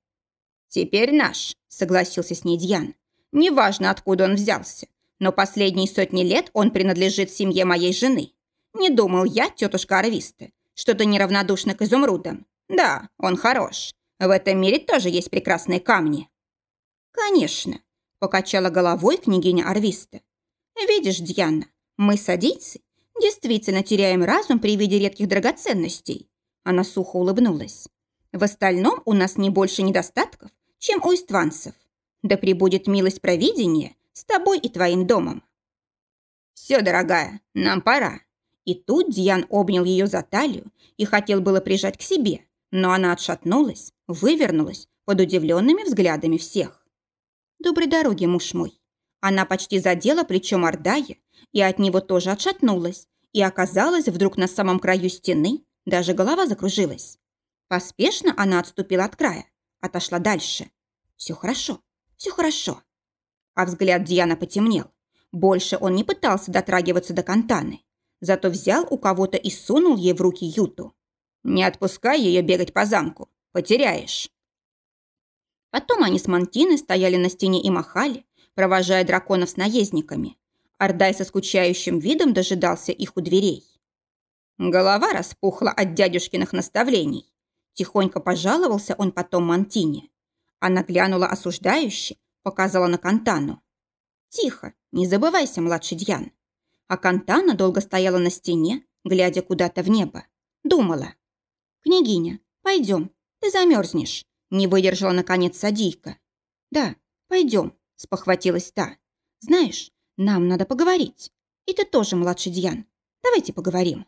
«Теперь наш», – согласился с ней Дьян. «Неважно, откуда он взялся, но последние сотни лет он принадлежит семье моей жены. Не думал я, тетушка Арвиста, что ты неравнодушна к изумрудам. Да, он хорош. В этом мире тоже есть прекрасные камни». «Конечно», – покачала головой княгиня Арвиста. «Видишь, Дьяна, мы, садийцы, действительно теряем разум при виде редких драгоценностей». Она сухо улыбнулась. «В остальном у нас не больше недостатков, чем у истванцев. Да пребудет милость провидения с тобой и твоим домом». «Все, дорогая, нам пора». И тут Дьян обнял ее за талию и хотел было прижать к себе, но она отшатнулась, вывернулась под удивленными взглядами всех. «Доброй дороги, муж мой». Она почти задела плечом Ордая и от него тоже отшатнулась и оказалась вдруг на самом краю стены, даже голова закружилась. Поспешно она отступила от края, отошла дальше. Все хорошо, все хорошо. А взгляд Диана потемнел. Больше он не пытался дотрагиваться до Кантаны, зато взял у кого-то и сунул ей в руки Юту. «Не отпускай ее бегать по замку, потеряешь». Потом они с Мантиной стояли на стене и махали, провожая драконов с наездниками. Ордай со скучающим видом дожидался их у дверей. Голова распухла от дядюшкиных наставлений. Тихонько пожаловался он потом Мантине. Она глянула осуждающе, показала на Кантану. «Тихо, не забывайся, младший Дьян». А Кантана долго стояла на стене, глядя куда-то в небо. Думала. «Княгиня, пойдем, ты замерзнешь», не выдержала, наконец, садийка. «Да, пойдем», – спохватилась та. «Знаешь, нам надо поговорить. И ты тоже, младший Дьян. Давайте поговорим».